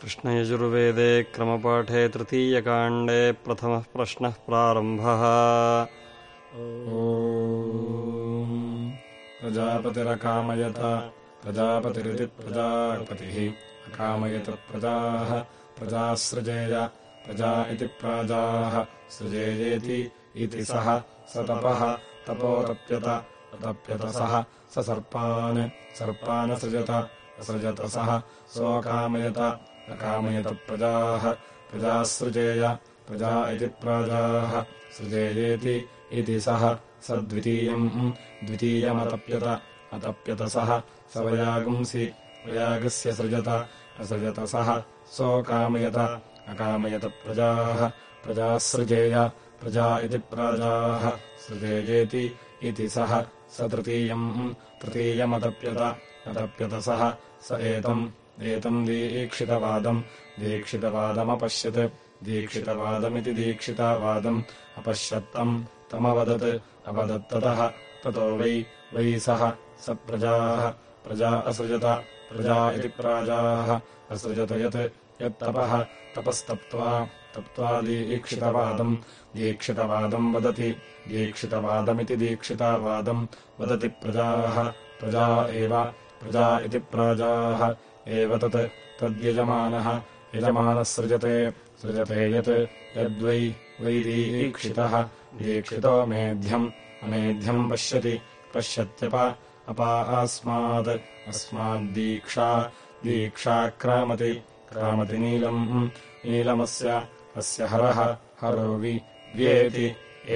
कृष्णयजुर्वेदे क्रमपाठे तृतीयकाण्डे प्रथमः प्रश्नः प्रारम्भः। प्रजापतिरकामयत प्रजापतिरिति प्रजापतिः। अकामयत प्रजाः प्रजासृजेय प्रजा इति प्राजाः। सृजेयेति इति सः स तपः तपोतप्यत अतप्यत सः स सर्पान् सर्पानसृजत असृजत सः सोऽकामयत अकामयत प्रजाः प्रजासृजेय प्रजा इति प्राजाः। सृजेयेति इति सः स द्वितीयम् द्वितीयमतप्यत अतप्यत सः। स वयागुंसि वयागस्य सृजत असृजत सः। सोऽकामयत अकामयत प्रजाः प्रजासृजेय प्रजा इति प्राजाः। सृजेयेति इति सः स तृतीयम् तृतीयमतप्यत अतप्यत सः। स एतम् एतम् दीक्षितवादम्। दीक्षितवादमपश्यत्। दीक्षितवादमिति दीक्षितवादम्। अपश्यत्तम्। तमवदत्। अवदत्ततः। ततो वै। वै सः। स प्रजाः प्रजा असृजत। प्रजा इति प्राजाः। असृजत यत्। यत्तपः। तपस्तप्त्वा। तप्त्वा दीक्षितवादम्। दीक्षितवादम् वदति। दीक्षितवादमिति दीक्षितावादम्। वदति प्रजाः। प्रजा एव। प्रजा इति प्राजाः एव तत् तद्यजमानः यजमानः सृजते सृजते यत् यद्वै वै दीक्षितः दीक्षितो मेध्यम् अमेध्यम् पश्यति पश्यत्यप अपा अस्मात् अस्माद्दीक्षा दीक्षा क्रामति क्रामति नीलम् नीलमस्य अस्य हरः हरो वि व्येति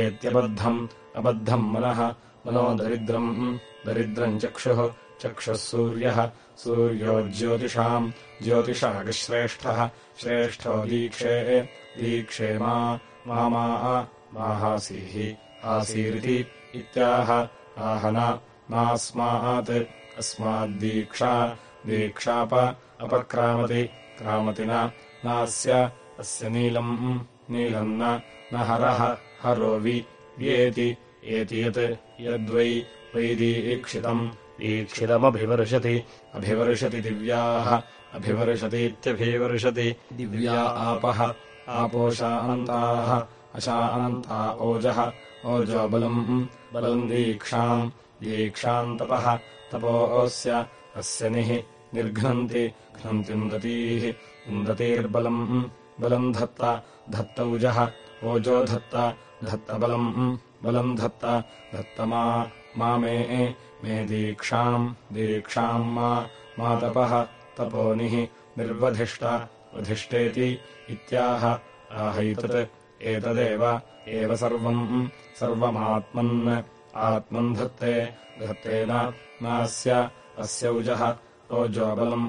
एत्यबद्धम् अबद्धम् मनः मनो दरिद्रम् दरिद्रम् चक्षुः चक्षुः सूर्यः। सूर्यो ज्योतिषाम्। ज्योतिषागश्रेष्ठः। श्रेष्ठो दीक्षे। दीक्षे मा। मा माहासीः आसीरिति इत्याह। आहन मास्मात् अस्माद्दीक्षा दीक्षाप। अपक्रामति। क्रामति नास्य। अस्य नीलम्। नीलम् न। हरः हरो वि। व्येति एति यत्। यद्वै। वैदीक्षितम् ईक्षितमभिवर्षति अभिवर्षति। दिव्याः। अभिवर्षतीत्यभिवर्षति दिव्या आपः। आपोशानन्ताः अशानन्ता ओजः। ओजो बलम्। बलम् दीक्षाम्। दीक्षाम् तपः तपोऽस्य अस्य निः निर्घ्नन्ति। घ्नन्त्युन्दतीः इन्दतीर्बलम् बलम् धत्त। धत्तौजः ओजो धत्त। धत्तबलम् बलम्। धत्त। धत्तमा मा मे मे दीक्षाम् दीक्षाम् मा तपः तपोनिः निर्वधिष्ट वधिष्ठेति इत्याह। आहैतत् एतदेव एव सर्वम् सर्वमात्मन् आत्मन् धत्ते धत्तेन नास्य अस्यौजः ओजोबलम्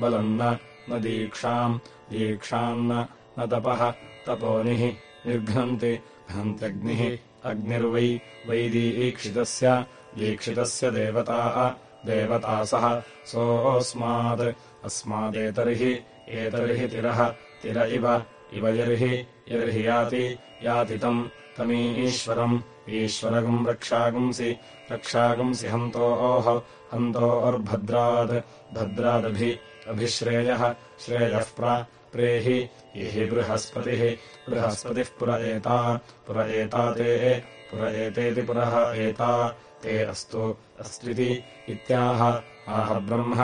बलम् न दीक्षाम् दीक्षान्न न तपः तपोनिः निर्घ्नन्ति घ्नन्त्यग्निः अग्निर्वै वैदीक्षितस्य दीक्षितस्य देवताः देवतासः सोऽस्मात्। अस्मादेतर्हि एतर्हि तिरः। तिर इव इव यर्हि यर्हि याति। याति तम् तमीश्वरम्। ईश्वरगम् रक्षागुंसि रक्षागुंसि हन्तोः हन्तोर्भद्रात् भद्रादभि अभिश्रेयः। श्रेयः प्रेहि इहि बृहस्पतिः। बृहस्पतिः पुर एता पुर एता ते पुर एतेति पुरः एता ते अस्तु अस्त्विति इत्याह। आह ब्रह्म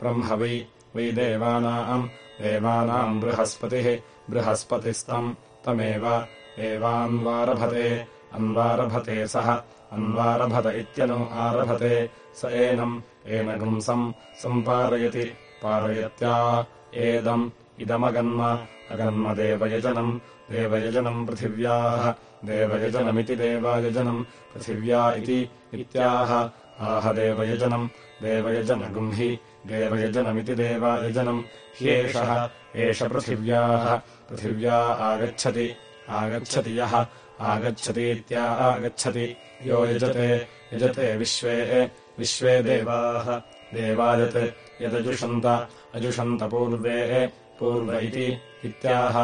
ब्रह्म वै वै देवानाम् देवानाम् बृहस्पतिः बृहस्पतिस्तम् तमेव। एवान्वारभते अन्वारभते सः अन्वारभत इत्यनु आरभते स एनम् एनगुंसम् सम्पारयति पारयत्या एदम् इदमगन्म अगन्म देवयजनम् देवयजनम् पृथिव्याः देवयजनमिति देवायजनम् पृथिव्या इति इत्याह। आह देवयजनम् देवयजनगुंहि देवयजनमिति देवायजनम् ह्येषः एष पृथिव्याः। पृथिव्या आगच्छति आगच्छति यः आगच्छतीत्या आगच्छति। यो यजते यजते विश्वे विश्वे देवाः। देवायत् यदजुषन्त अजुषन्तपूर्वे पूर्व इति इत्याह।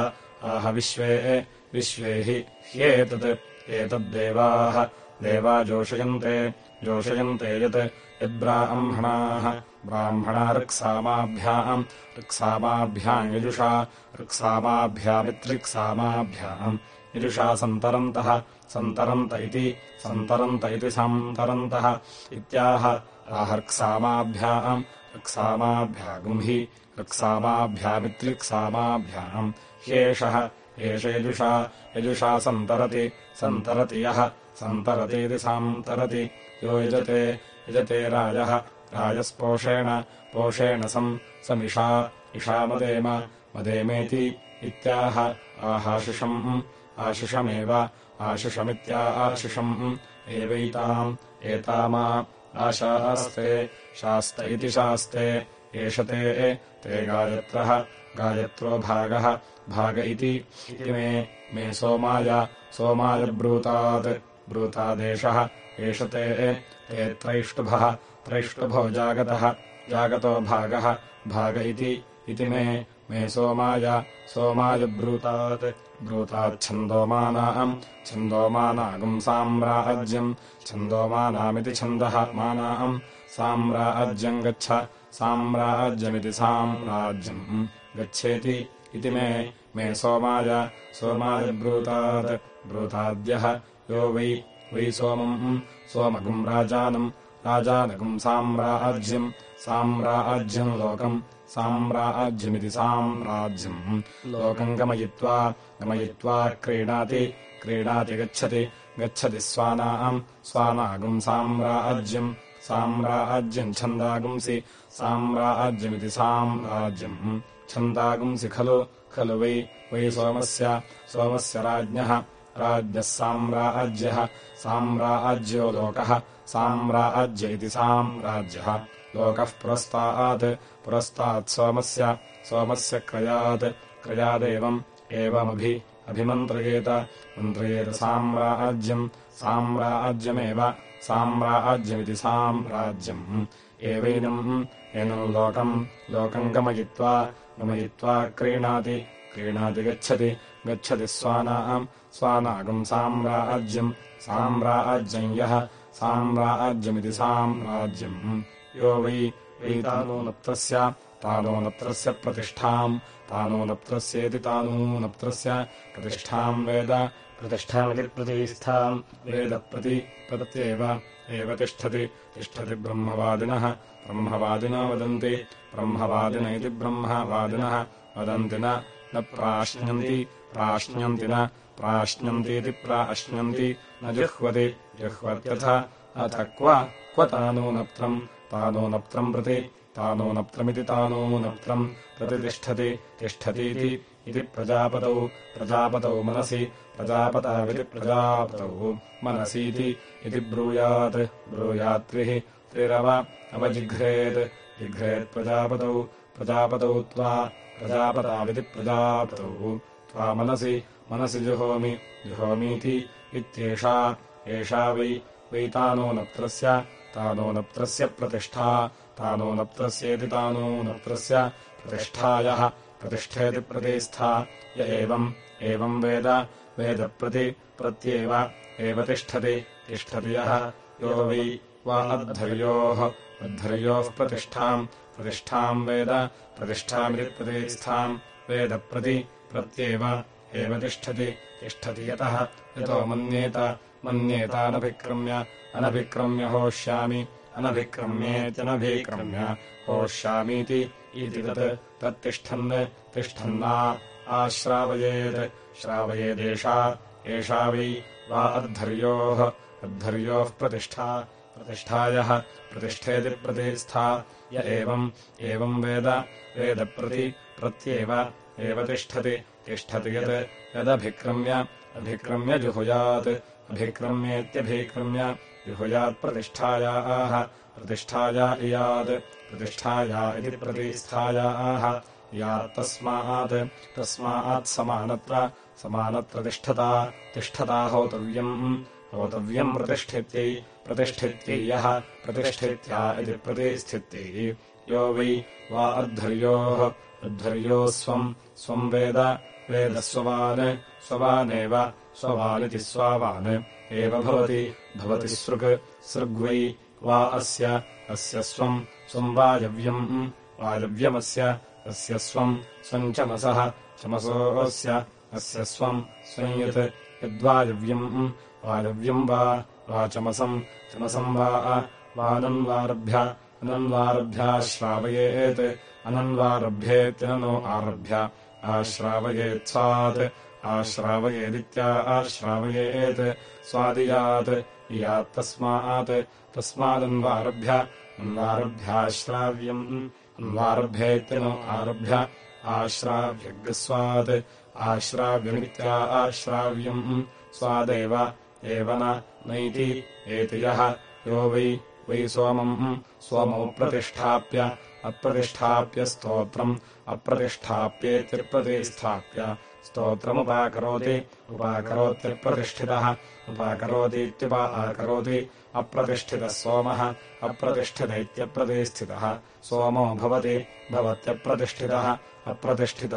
आह विश्वे विश्वे हि ह्येतत् एतद्देवाः देवा। जोषयन्ते जोषयन्ते यत् यद्ब्राह्मणाः। ब्राह्मणा ऋक्सामाभ्याम् ऋक्सामाभ्याम् यजुषा ऋक्सामाभ्यामित्रिक्सामाभ्याम् यजुषा सन्तरन्तः सन्तरन्त इति सन्तरन्त इति सन्तरन्तः इत्याह। आहर्क्सामाभ्याम् ऋक्सामाभ्यागुम् हि ऋक्सामाभ्यामित्रिक्सामाभ्याम् ह्येषः एष यजुषा यजुषा सन्तरति सन्तरति यः सन्तरतीति सान्तरति। यो यजते यजते राजः राजस्पोषेण पोषेण सम् समिषा इषा मदेम मदेमेति इत्याह आहाशिषम् आशिषमेव आशिषमित्या आशिषम्। एवैताम् एतामा आशास्ते शास्त इति शास्ते एष ते ते गायत्रः। गायत्रो भागः भाग इति। मे मे सोमाय सोमायब्रूतात्। ब्रूतादेशः एष ते ते त्रैष्टुभः। त्रैष्टुभो जागतः जागतो भागः भाग इति। मे मे सोमाय सोमायब्रूतात्। ब्रूताच्छन्दोमानाम् छन्दोमानागम् साम्राज्यम्। छन्दोमानामिति छन्दः मानाम्। साम्राज्यम् गच्छ साम्राज्यमिति साम्राज्यम् गच्छेति इति मे मे सोमाय सोमायब्रूतात् ब्रूताद्यः। यो वै वै सोमम् सोमगुम् राजानम् राजानगुम् साम्राज्यम् साम्राज्यम् लोकम् साम्राज्यमिति साम्राज्यम्। लोकम् गमयित्वा गमयित्वा क्रीडाति क्रीडाति गच्छति गच्छति स्वानाम् स्वानागुम् साम्राज्यम् साम्राज्यम् छन्दागुंसि साम्राज्यमिति साम्राज्यम्। छन्दागुंसि खलु खलु वै वै सोमस्य सोमस्य राज्ञः। राज्ञः साम्राज्यः साम्राज्यो लोकः साम्राज्य इति साम्राज्यः। लोकः पुरस्तात् पुरस्तात् सोमस्य सोमस्य क्रयात्। क्रयादेवम् एवमभि अभिमन्त्रयेत मन्त्रयेत साम्राज्यम् साम्राज्यमेव साम्राज्यमिति साम्राज्यम्। एवैनम् एनम् लोकम् लोकम् गमयित्वा गमयित्वा क्रीणाति क्रीणाति गच्छति गच्छति स्वानाम् स्वानागम् साम्राज्यम् साम्राज्यम् यः साम्राज्यमिति साम्राज्यम्। यो वै वै तानूनत्रस्य तानूनत्रस्य प्रतिष्ठाम् तानूनत्रस्येति तानूनत्रस्य प्रतिष्ठाम् वेद प्रतिष्ठामिति प्रतिष्ठाम् वेदप्रति प्रत्येव एव तिष्ठति तिष्ठति ब्रह्मवादिनः। ब्रह्मवादिनो वदन्ति। ब्रह्मवादिन इति ब्रह्मवादिनः। वदन्ति न। प्राश्नन्ति प्राश्नन्ति न। प्राश्नन्तीति प्राश्नन्ति न जुह्वति। जुह्वत्यथ। अथ क्व क्व तानूनत्रम् तानूनत्रम् प्रति। तानूनत्रमिति तानूनत्रम् प्रतितिष्ठति तिष्ठतीति इति प्रजापतौ प्रजापतौ मनसि प्रजापताविति प्रजापतौ मनसीति इति ब्रूयात् ब्रूयात्रिः त्रिरव अवजिघ्रेत् जिघ्रेत्प्रजापतौ प्रजापतौ त्वा प्रजापताविति प्रजापतौ त्वा मनसि मनसि जुहोमि जुहोमीति इत्येषा एषा वै वै तानोनत्रस्य तानोनत्रस्य प्रतिष्ठा तानोनत्रस्येति तानूनत्रस्य प्रतिष्ठायः प्रतिष्ठेति प्रतिष्ठा य एवम् एवम् वेद वेदप्रति प्रत्येव एव तिष्ठति तिष्ठति यः यो वै वा अद्धर्योः अद्धर्योः प्रतिष्ठाम् प्रतिष्ठाम् वेद प्रतिष्ठामिति प्रतिष्ठाम् वेदप्रति प्रत्येव एव तिष्ठति तिष्ठति यतः यतो मन्येत मन्येतानभिक्रम्य अनभिक्रम्य होष्यामि अनभिक्रम्येत्यनभिक्रम्य होष्यामीति इति तत् तत्तिष्ठन् तिष्ठन्ना आश्रावयेत् श्रावयेदेषा एषा वै वा अद्धर्योः अद्धर्योः प्रतिष्ठा प्रतिष्ठायः प्रतिष्ठेति प्रतिष्ठा य एवम् एवम् वेद वेदप्रति प्रत्येव एव तिष्ठति तिष्ठति यत् यदभिक्रम्य अभिक्रम्य जुहुयात् अभिक्रम्येत्यभिक्रम्य जुहुयात्प्रतिष्ठायाः प्रतिष्ठाया इयात् प्रतिष्ठाया इति प्रतिष्ठायाः यात्तस्मात् तस्मात् समानत्र समानत्र तिष्ठता तिष्ठता होतव्यम् होतव्यम् प्रतिष्ठित्यै प्रतिष्ठित्यै यः प्रतिष्ठित्या इति प्रतिस्थित्यै यो वै वा अद्धर्योः अद्धर्योः स्वम् स्वम् वेद वेदस्ववान् स्ववानेव स्ववानिति स्वावान्। एव भवति भवति सृग् सृग्वै वा अस्य अस्य स्वम् स्वम् वायव्यम् वायव्यमस्य अस्य स्वम् स्वम् चमसः चमसोऽस्य अस्य स्वम् स्वम् यत् यद्वायव्यम् वायव्यम् वा वाचमसम् चमसम् वा, वानन्वारभ्य अनन्वारभ्याश्रावयेत् अनन्वारभ्येत्यनो आरभ्य आश्रावयेत्स्वात् आश्रावयेदित्या आश्रावयेत्, स्वादियात् इयात्तस्मात् तस्मादन्वारभ्य अन्वारभ्याश्राव्यम् अन्वारभ्येत्यनो आरभ्य आश्राव्यग्स्वात् आश्राव्यमित्या आश्राव्यम् स्वादेव एव नैति एति यः यो वै वै सोमम् सोमौ प्रतिष्ठाप्य अप्रतिष्ठाप्य स्तोत्रम् अप्रतिष्ठाप्येत्यप्रतिस्थाप्य स्तोत्रमुपाकरोति। उपाकरोत्यप्रतिष्ठितः उपाकरोतीत्युपा आकरोति अप्रतिष्ठितः सोमः अप्रतिष्ठित इत्यप्रतिष्ठितः सोमो भवति। भवत्यप्रतिष्ठितः। अप्रतिष्ठित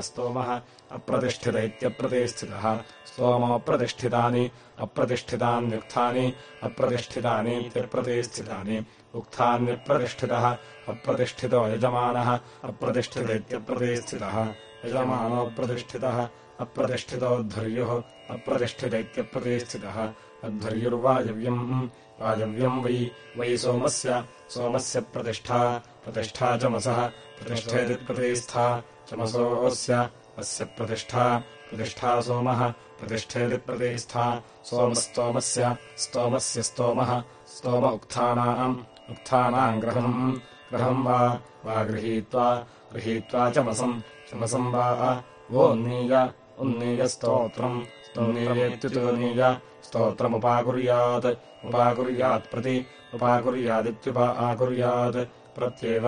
इत्यप्रतिष्ठितः स्तोमोऽप्रतिष्ठितानि अप्रतिष्ठितान्युक्थानि अप्रतिष्ठितानीत्यप्रतिष्ठितानि। उक्थान्यप्रतिष्ठितः अप्रतिष्ठितो यजमानः। अप्रतिष्ठित इत्यप्रतिष्ठितः यजमानोऽप्रतिष्ठितः अप्रतिष्ठितोद्धर्युः। अप्रतिष्ठित इत्यप्रतिष्ठितः अध्वर्युर्वायव्यम् वायव्यम् वै वै सोमस्य। सोमस्य प्रतिष्ठा। प्रतिष्ठा चमसः। प्रतिष्ठेतिप्रतिष्ठा चमसोऽस्य। अस्य प्रतिष्ठा। प्रतिष्ठा सोमः। प्रतिष्ठेतिप्रतिष्ठा सोमस्तोमस्य। स्तोमस्य स्तोमः। स्तोम उक्थानाम्। उक्थानाम् ग्रहम्। ग्रहम् वा। वा गृहीत्वा। गृहीत्वा चमसम्। चमसम् वा। वोन्नीय उन्नीयस्तोत्रम् स्तोन्नीयेत्युतोनीय स्तोत्रमुपाकुर्यात्। उपाकुर्यात् प्रति उपाकुर्यादित्युपा आकुर्यात्। प्रत्येव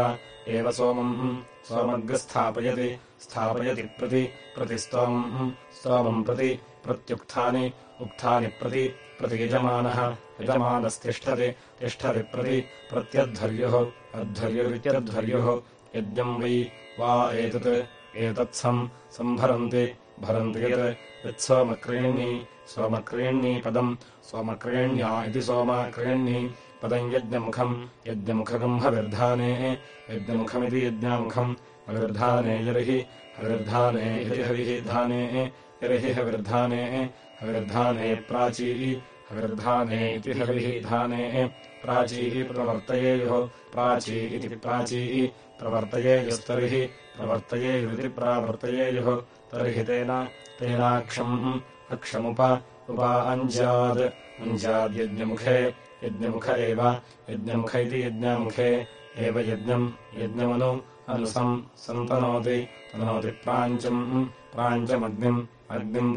एव सोमम् सोमग्रस्थापयति स्थापयति प्रति प्रतिस्तोमम् स्तोमम् प्रति प्रत्युक्थानि उक्थानि प्रति प्रतियजमानः यजमानस्तिष्ठति तिष्ठति प्रति प्रत्यध्वर्युः अध्वर्युरित्यध्वर्युः यज्ञम् वै वा एतत् एतत्सम् सम्भरन्ति भरन्ति यत् यत्सोमक्रीण्यी सोमक्रीण्यी पदम् सोमक्रीण्या इति सोमक्रीण्यी पदम् यज्ञमुखम् यज्ञमुखगम् हविर्धाने यज्ञमुखमिति यज्ञामुखम् हविर्धाने यर्हि हविर्धाने इति हविः धाने यर्हि हविर्धाने हविर्धाने प्राची हविर्धाने इति हविः धाने प्राची प्रवर्तयेयुः प्राची इति प्राची प्रवर्तयेयुस्तर्हि प्रवर्तयेयुरिति प्रावर्तयेयुः तर्हि तेन तेनाक्षम् अक्षमुप उपा अञ्ज्यात् अञ्ज्याद्यज्ञमुखे यज्ञमुख एव यज्ञमुख इति यज्ञामुखे एव यज्ञम् यज्ञमनु अनुसम् सन्तनोति तनोति प्राञ्चम् प्राञ्चमग्निम् अग्निम्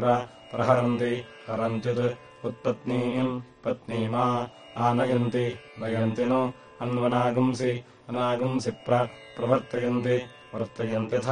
प्रहरन्ति हरन्त्युत् उत्पत्नीम् पत्नीमा आनयन्ति नयन्ति नु अन्वनागुंसि अनागुंसि प्रवर्तयन्ति वर्तयन्त्यथ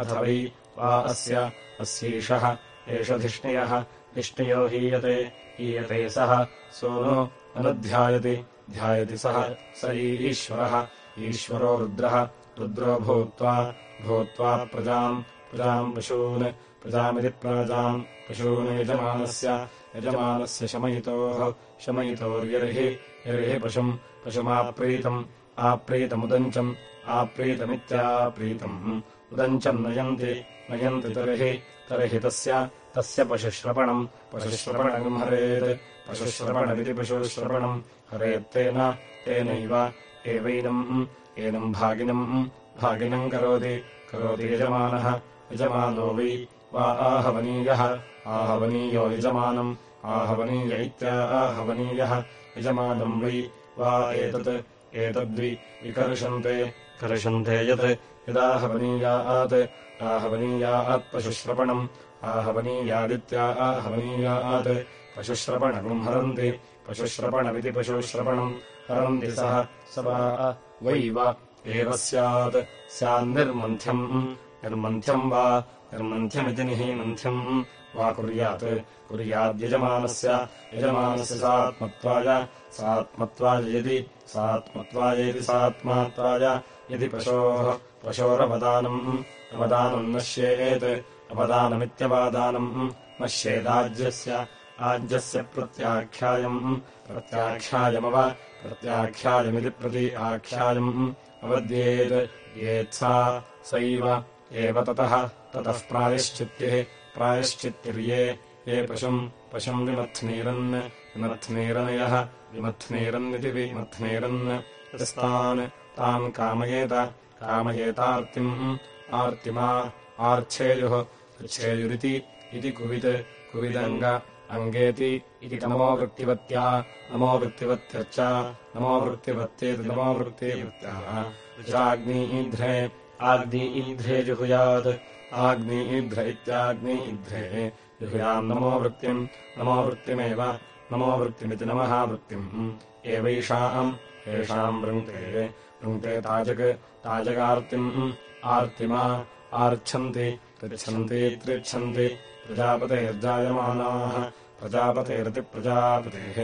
अथ वै वा अस्य अस्यैषः एष धिष्ण्यः धिष्ण्यो हीयते हीयते सः। सोनु अनुध्यायति ध्यायति सः स ईश्वरः ईश्वरो रुद्रः रुद्रो भूत्वा भूत्वा प्रजाम् प्रजाम् पशून् प्रजामिति प्राजाम् पशून् यजमानस्य यजमानस्य शमयितोः शमयितोर्यर्हि यर्हि पशुम् पशुमाप्रीतम् आप्रीतमुदञ्चम् आप्रीतमित्याप्रीतम्। उदञ्चम् नयन्ति नयन्ति तर्हि तर्हि तस्य तस्य पशुश्रवणम्। पशुश्रवणम् हरेत्। पशुश्रवणमिति पशुश्रवणम् हरेत्तेन तेनैव एवैनम् एनम् भागिनम् भागिनम् करोति। करोति यजमानः। यजमानो वै वा आहवनीयः। आहवनीयो यजमानम्। आहवनीय इत्या आहवनीयः। यजमानम् वै वा एतत् एतद्वि विकर्षन्ते। कर्षन्ते यत् यदाहवनीयात् आहवनीयात् पशुश्रवणम्। आहवनीयादित्या आहवनीयात्। पशुश्रवणम् हरन्ति। पशुश्रवणमिति पशुश्रवणम्। हरन्ति सः स वा वै वा एव स्यात्। स्यान्निर्मन्थ्यम् निर्मन्थ्यम्। वा निर्मन्थ्यमिति निहीमन्थ्यम्। वा कुर्यात्। कुर्याद्यजमानस्य यजमानस्य। सात्मत्वाय। सात्मत्वाय यदि। सात्मत्वायेति सात्मात्वाय। यदि पशोः पशोरवदानम् अवदानम् नश्येत् अवदानमित्यवादानम् नश्येदाज्यस्य आज्यस्य प्रत्याख्यायम्। प्रत्याख्यायमव प्रत्याख्यायमिति प्रति आख्यायम् अवद्येत् येत्सा सैव एव ततः ततः प्रायश्चित्तिः प्रायश्चित्तिर्ये। ये पशुम् पशुम् विमथ्नीरन् विमथ्नीरनयः विमथ्नीरन्निति विमथ्नीरन्। यस्तान् तान् कामयेत कामयेतार्तिम् आर्तिमा आर्च्छेयुः अच्छेयुरिति इति कुवित् कुविदङ्ग अङ्गेति इति नमोवृत्तिवत्या नमोवृत्तिवत्यर्च नमोवृत्तिवत्येति नमोवृत्तिवत्याः चाग्नीध्रे आग्नि ईध्रे जुहुयात् आग्नि ईध्र इत्याग्नि ईध्रे जुहुयाम् नमोवृत्तिम् नमोवृत्तिमेव नमोवृत्तिमिति नमः वृत्तिम्। एवैषाम् येषाम् वृङ्क्ते वृङ्क्ते ताजक् ताजकार्तिम् आर्तिमा आर्च्छन्ति तृच्छन्ति प्रजापतेर्जायमानाः प्रजापतेरति प्रजापतेः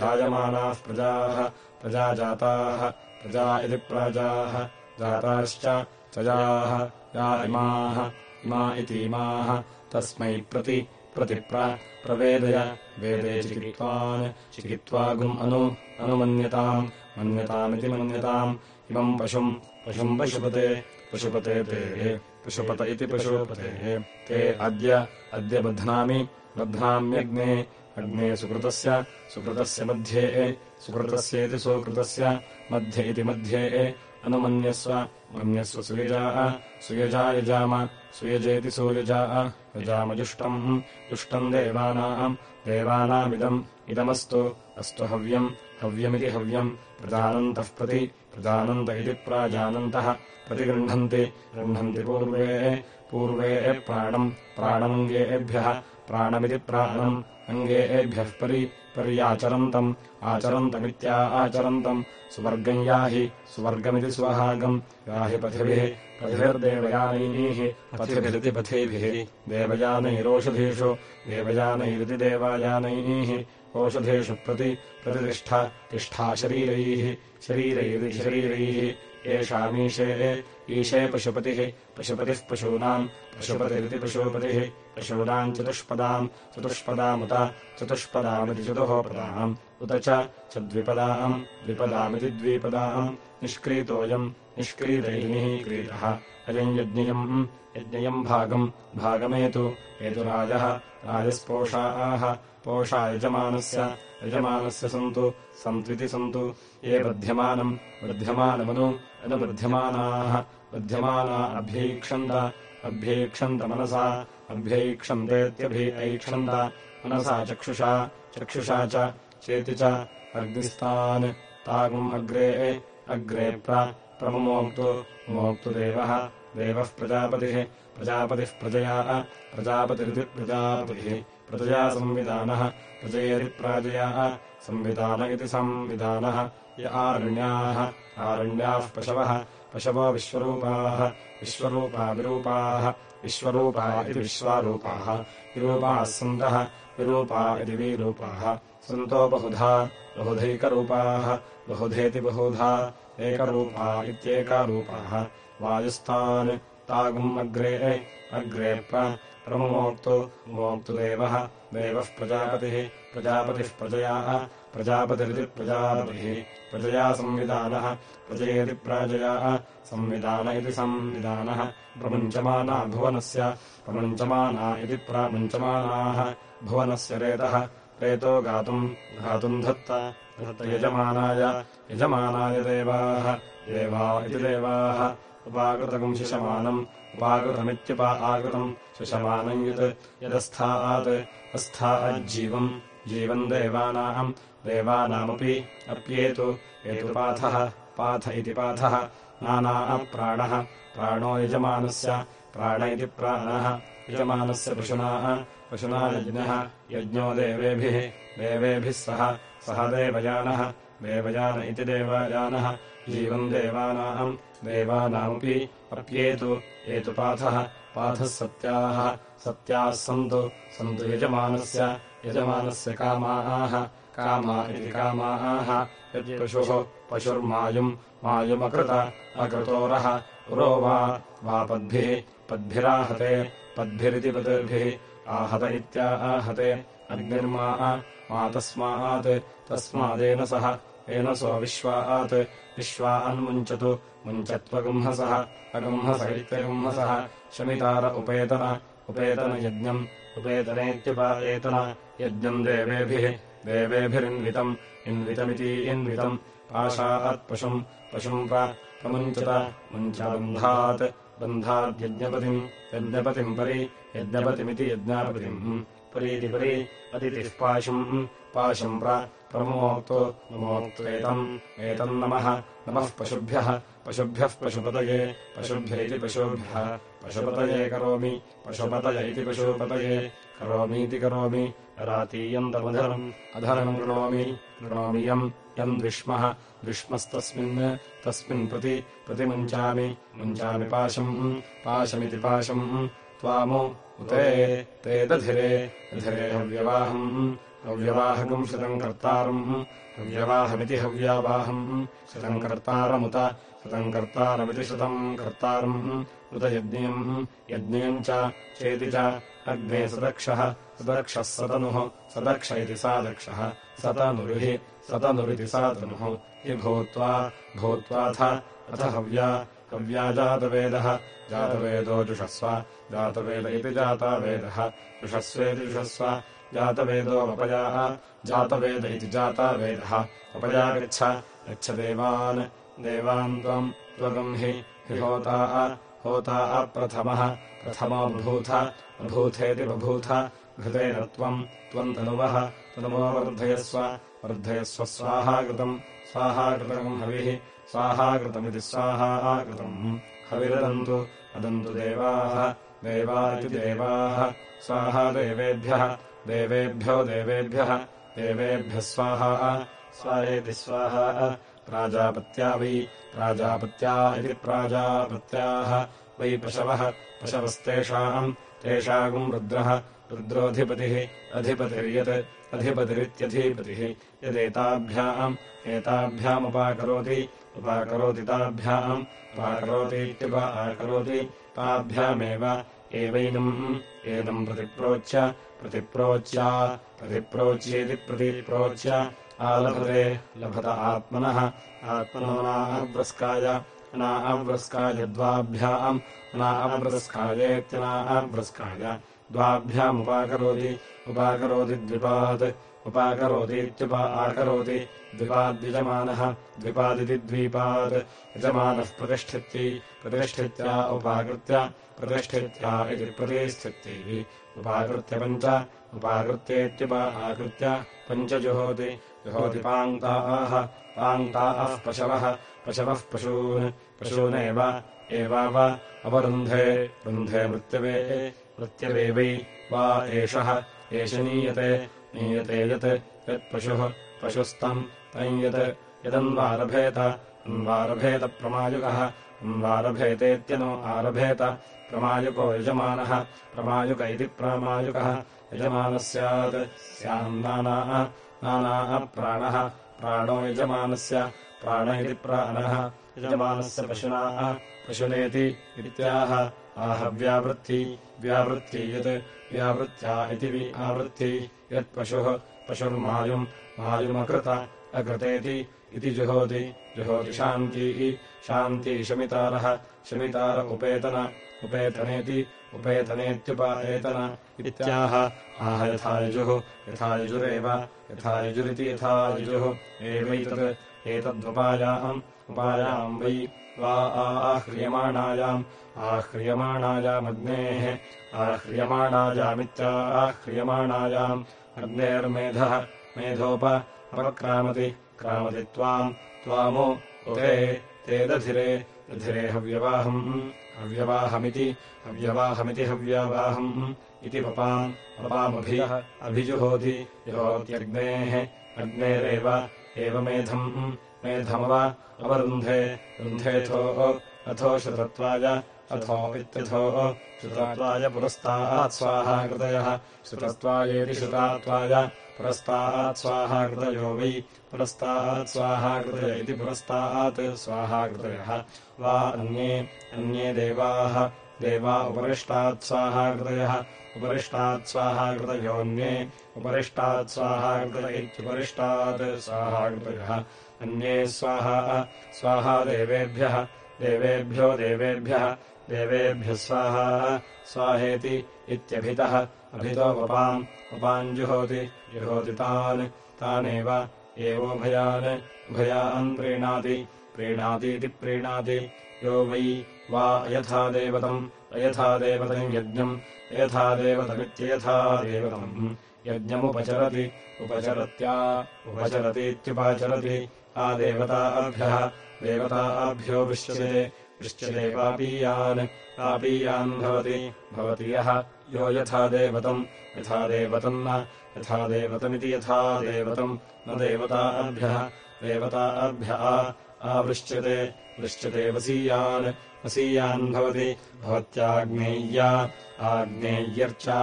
जायमानाः प्रजाः प्रजा जाताः प्रजा इति प्राजाः जाताश्च चजाः या इमाः इमा इतीमाः तस्मै प्रति प्रतिप्रवेदय वेदे चिकित्वान् चिकित्वागुम् अनु अनुमन्यताम् मन्यतामिति मन्यताम् इमम् पशुम् पशुम् पशुपते पशुपते ते पशुपत इति पशुपतेः ते अद्य अद्य बध्नामि बध्नाम्यग्ने अग्ने सुकृतस्य सुकृतस्य मध्ये सुकृतस्येति सुकृतस्य मध्ये इति मध्ये अनुमन्यस्व मन्यस्व सुयजाः सुयजा यजाम सुयजेति सूयजाः यजामजुष्टम् जुष्टम् देवानाम् देवानामिदम् इदमस्तु अस्तु हव्यम् हव्यमिति हव्यम् प्रजानन्तः प्रति प्रजानन्त इति प्राजानन्तः प्रतिगृह्णन्ति। गृह्णन्ति पूर्वे पूर्वे प्राणम् प्राणमङ्गेभ्यः प्राणमिति प्राणम् अङ्गेभ्यः परि पर्याचरन्तम् आचरन्तमित्या आचरन्तम्। सुवर्गम् याहि सुवर्गमिति स्वहागम् याहि पथिभिः पथिभिर्देवयानैः पथिभिरिति पथिभिः। देवयानैरोषधीषु देवयानैरिति देवायानैः ओषधीषु प्रति प्रतिष्ठ तिष्ठा शरीरैः शरीरैरिति शरीरैः येषामीशे ईशे पशुपतिः पशुपतिः पशूनाम् पशुपतिरिति पशुपतिः पशूनाम् चतुष्पदाम् चतुष्पदामुत चतुष्पदामिति चतुःपदाम् उत च द्विपदाम् द्विपदामिति द्विपदाम् निष्क्रीतोऽयम् निष्क्रीतैनिः क्रीतः। अयम् यज्ञयम् यज्ञयम् भागम् भागमेतु एतु राजः राजस्पोषाः पोषा यजमानस्य यजमानस्य सन्तु सन्त्विति सन्तु ये बध्यमानम् बध्यमानमनु अनुबध्यमानाः बध्यमाना अभ्यैक्षन्त अभ्यैक्षन्त मनसा अभ्यैक्षन्तेत्यभि ऐक्षन्त मनसा चक्षुषा चक्षुषा च चेति च अग्निस्तान् तागुम् अग्रे अग्रे प्रमुमोक्तु मोक्तु देवः देवः प्रजापतिः प्रजापतिः प्रजया प्रजापतिरिति प्रजापतिः प्रजया संविधानः प्रजयेरिप्राजया संविधान इति संविधानः य आरण्याः आरण्याः पशवः पशवो विश्वरूपाः विश्वरूपा विरूपाः विश्वरूपा इति विश्वारूपाः विरूपाः सन्तः विरूपा इति विरूपाः सन्तो बहुधा बहुधैकरूपाः, बहुधेति बहुधा एकरूपा इत्येकारूपाः। वायुस्तान् तागुम् अग्रे अग्रे प्रमुमोक्तु, मोक्तु देवः देवः प्रजापतिः प्रजापतिः प्रजया, प्रजापतिरिति प्रजापतिः, प्रजया संविधानः, प्रजयेति प्राजया, संविधान इति संविधानः प्रमुञ्चमाना भुवनस्य प्रमुञ्चमाना इति प्रामुञ्चमानाः भुवनस्य रेतः रेतो गातुम् घातुम् धत्त यजमानाय यजमानाय देवाः देवा इति देवाः। उपाकृतकम् शिशमानम् उपाकृतमित्युपा आकृतम् शिशमानम् यत् यदस्थात् अस्थाज्जीवम् जीवम् देवानाम् देवानामपि अप्येतु एतुपाथः पाथ इति पाथः। नाना प्राणः प्राणो यजमानस्य प्राण इति प्राणः। यजमानस्य पशुनाः पशुना यज्ञः यज्ञो देवेभिः देवेभिः सह सह देवयानः देवयान इति देवयानः जीवम् देवानाम् देवानामपि अप्येतु एतुपाथः पाथः सत्याः सत्याः सन्तु सन्तु यजमानस्य यजमानस्य कामाः कामा इति कामाः यत्पशुः पशुर्मायुम् मायुमकृत अकृतोरः उरो वा पद्भिः पद्भिराहते पद्भिरिति पद्भिः आहत इत्या आहते अग्निर्मा मा तस्मात् तस्मादेन सह येन सो विश्वात् विश्वान्मुञ्चतु मुञ्चत्वगुंहसः अगुंहस इत्यगुंहसः शमितार उपेतन उपेतनयज्ञम् उपेतनेत्युपायेतन यज्ञम् देवेभिः देवेभिरिन्वितम् इन्वितमिति इन्वितम् पाशात्पशुम् पशुम् प्रमुञ्चत मुञ्चबन्धात् बन्धाद्यज्ञपतिम् यज्ञपतिम् परि यज्ञपतिमिति यज्ञापतिम्। परीति परि अतिथिः पाशुम् पाशुम् प्रमोक्तो। नमोक्त्वेतम् एतम्। नमः। नमः पशुभ्यः। पशुभ्यः पशुपतये। पशुभ्य इति पशुभ्यः। पशुपतये करोमि। पशुपतय इति पशुपतये। करोमीति करोमि। रातीयन्तमधरम् अधरम् कृणोमि कृणोमि यम्। यम् द्विष्मः। द्विष्मस्तस्मिन्। तस्मिन् प्रति प्रतिमुञ्चामि। मुञ्चामि पाशम्। पाशमिति पाशम्। त्वामु। उते। ते दधिरे। दधिरे हव्यवाहम् हव्यवाहकम् श्रुतम् कर्तारम्। हव्यवाहमिति हव्यावाहम्। श्रुतम् कर्तारमुत। श्रुतम् कर्तारमिति श्रुतम् कर्तारम्। उत यज्ञम्। यज्ञम् च चेति च अग्ने सदक्षः। सदक्षः सतनुः। सदक्ष इति सादक्षः। सतनुरिहि सतनुरिति सातनुः। हि भूत्वा भूत्वाथ अथ हव्या। हव्या जातवेदः। जातवेदो जुषस्व। जातवेद इति जातावेदः। जुषस्वेति जुषस्व जातवेदोपयाः जातवेद इति जातावेदः। अपया गच्छ गच्छ देवान् त्वम् त्वगम् हि होता होता अप्रथमः प्रथमो बभूथ। बभूथेति बभूथ। घृतेन त्वम् त्वम् तनुवः। तनुवो वर्धयस्व। वर्धयस्व स्वाहाकृतम् स्वाहाकृतम् हविः। स्वाहाकृतमिति स्वाहाकृतम् हविरदन्तु वदन्तु देवाः। देवा इति देवाः। स्वाहा देवेभ्यः देवेभ्यो देवेभ्यः देवेभ्यः स्वाहा। स्वाहेति स्वाहा। प्राजापत्या वै प्राजापत्या इति प्राजापत्याः। वै पशवः पशवस्तेषाम् तेषाम् रुद्रः रुद्रोऽधिपतिः अधिपतिर्यत् अधिपतिरित्यधिपतिः। यदेताभ्याम् एताभ्यामुपाकरोति उपाकरोति ताभ्याम् उपाकरोतीत्युपाकरोति ताभ्यामेव एवैनम् एनम् प्रतिप्रोच्य प्रतिप्रोच्या प्रतिप्रोच्येति प्रतिप्रोच्य आलभते लभत आत्मनः। आत्मनो नाव्रस्काय नाव्रस्काय द्वाभ्याम् नाव्रस्कायेत्यनाव्रस्काय द्वाभ्यामुपाकरोति उपाकरोति द्विपात् उपाकरोतीत्युपा आकरोति द्विपाद्यजमानः द्विपादिति द्वीपात्। यजमानः प्रतिष्ठित्यै प्रतिष्ठित्या उपाकृत्य प्रतिष्ठित्या इति प्रतिष्ठित्यैः उपाकृत्य पञ्च उपाकृत्येत्युपा आकृत्य पञ्चजुहोति। जुहोति पाङ्क्ताः पाङ्क्ताः पशवः पशवः पशून्। पशूनेव एवाव अवरुन्धे रुन्धे मृत्यवे मृत्यवे वै वा एषः। एष नीयते नीयते यत् यत्पशुः पशुस्तम् तम् यत् यदन्वारभेत। अन्वारभेत प्रमायुकः अन्वारभेतेत्यनो आरभेत प्रमायुको यजमानः प्रमायुक इति प्रामायुकः यजमानः स्यात्। स्याम् नानाः प्राणः प्राणो यजमानस्य प्राण इति प्राणः यजमानस्य पशुनाः पशुनेति इत्याह। आहव्यावृत्ति व्यावृत्ति यत् व्यावृत्त्या इति वि आवृत्ति यत्पशुः पशुर्मायुम् मायुमकृत अकृतेति इति जुहोति जुहोति शान्तिः। शान्ती शमितारः, शमितार उपेतन, उपेतनेति उपेतनेत्युपायेतन इत्याह। आह यथा यजुः यथा यजुरेव यथा यजुरिति यथा यजुः एवैतत्, एतद्वपायाम्, उपायाम् वै वा आह्रियमाणायाम्। आह्रियमाणायामग्नेः, आह्रियमाणायामित्या आह्रियमाणायाम्। अग्नेर्मेधः, मेधोप अपक्रामति। क्रामति त्वाम् त्वामो ते दधिरे दधिरे हव्यवाहम् हव्यवाहमिति हव्यवाहमिति हव्यावाहम् इति पपाम् पपामभिः अभिजुहोति जुहोत्यग्नेः अग्नेरेव एव मेधम् मेधमव अवरुन्धे रुन्धेथो अथो श्रुतत्वाय अथो इत्यथो श्रुतत्वाय पुरस्तात् स्वाहा कृतयः श्रुतत्वायेति श्रुतात्वाय पुरस्तात् स्वाहा कृतयो वै पुरस्तात् स्वाहा कृतय इति पुरस्तात् स्वाहा कृतयः वा अन्ये अन्ये देवाः देवा उपरिष्टात् स्वाहाकृतयः। उपरिष्टात् स्वाहाकृतयोऽन्ये उपरिष्टात् स्वाहाकृत इत्युपरिष्टात् स्वाहाकृतयः। अन्ये स्वाहा स्वाहा देवेभ्यः देवेभ्यो देवेभ्यः देवेभ्यः स्वाहा। स्वाहेति इत्यभितः अभितोपपाम् उपाञ्जुहोति जुहोति तान् तानेव एवोभयान् उभयान् प्रीणाति प्रीणातीति प्रीणाति यो वै वा अयथा देवतम् अयथा देवतम् यज्ञम् यथा देवतमित्ययथा देवतम् यज्ञमुपचरति उपचरत्या उपचरतीत्युपाचरति आदेवताभ्यः देवताभ्यो विश्यते विश्यते पापीयान् पापीयान् भवति भवति यः यो यथा देवतम् यथा देवतम् न यथा देवतमिति यथा देवतम् न देवताभ्यः देवताभ्यः आवृश्यते वृश्यते वसीयान् वसीयान् भवति भवत्याग्नेय्या आग्नेय्यर्चा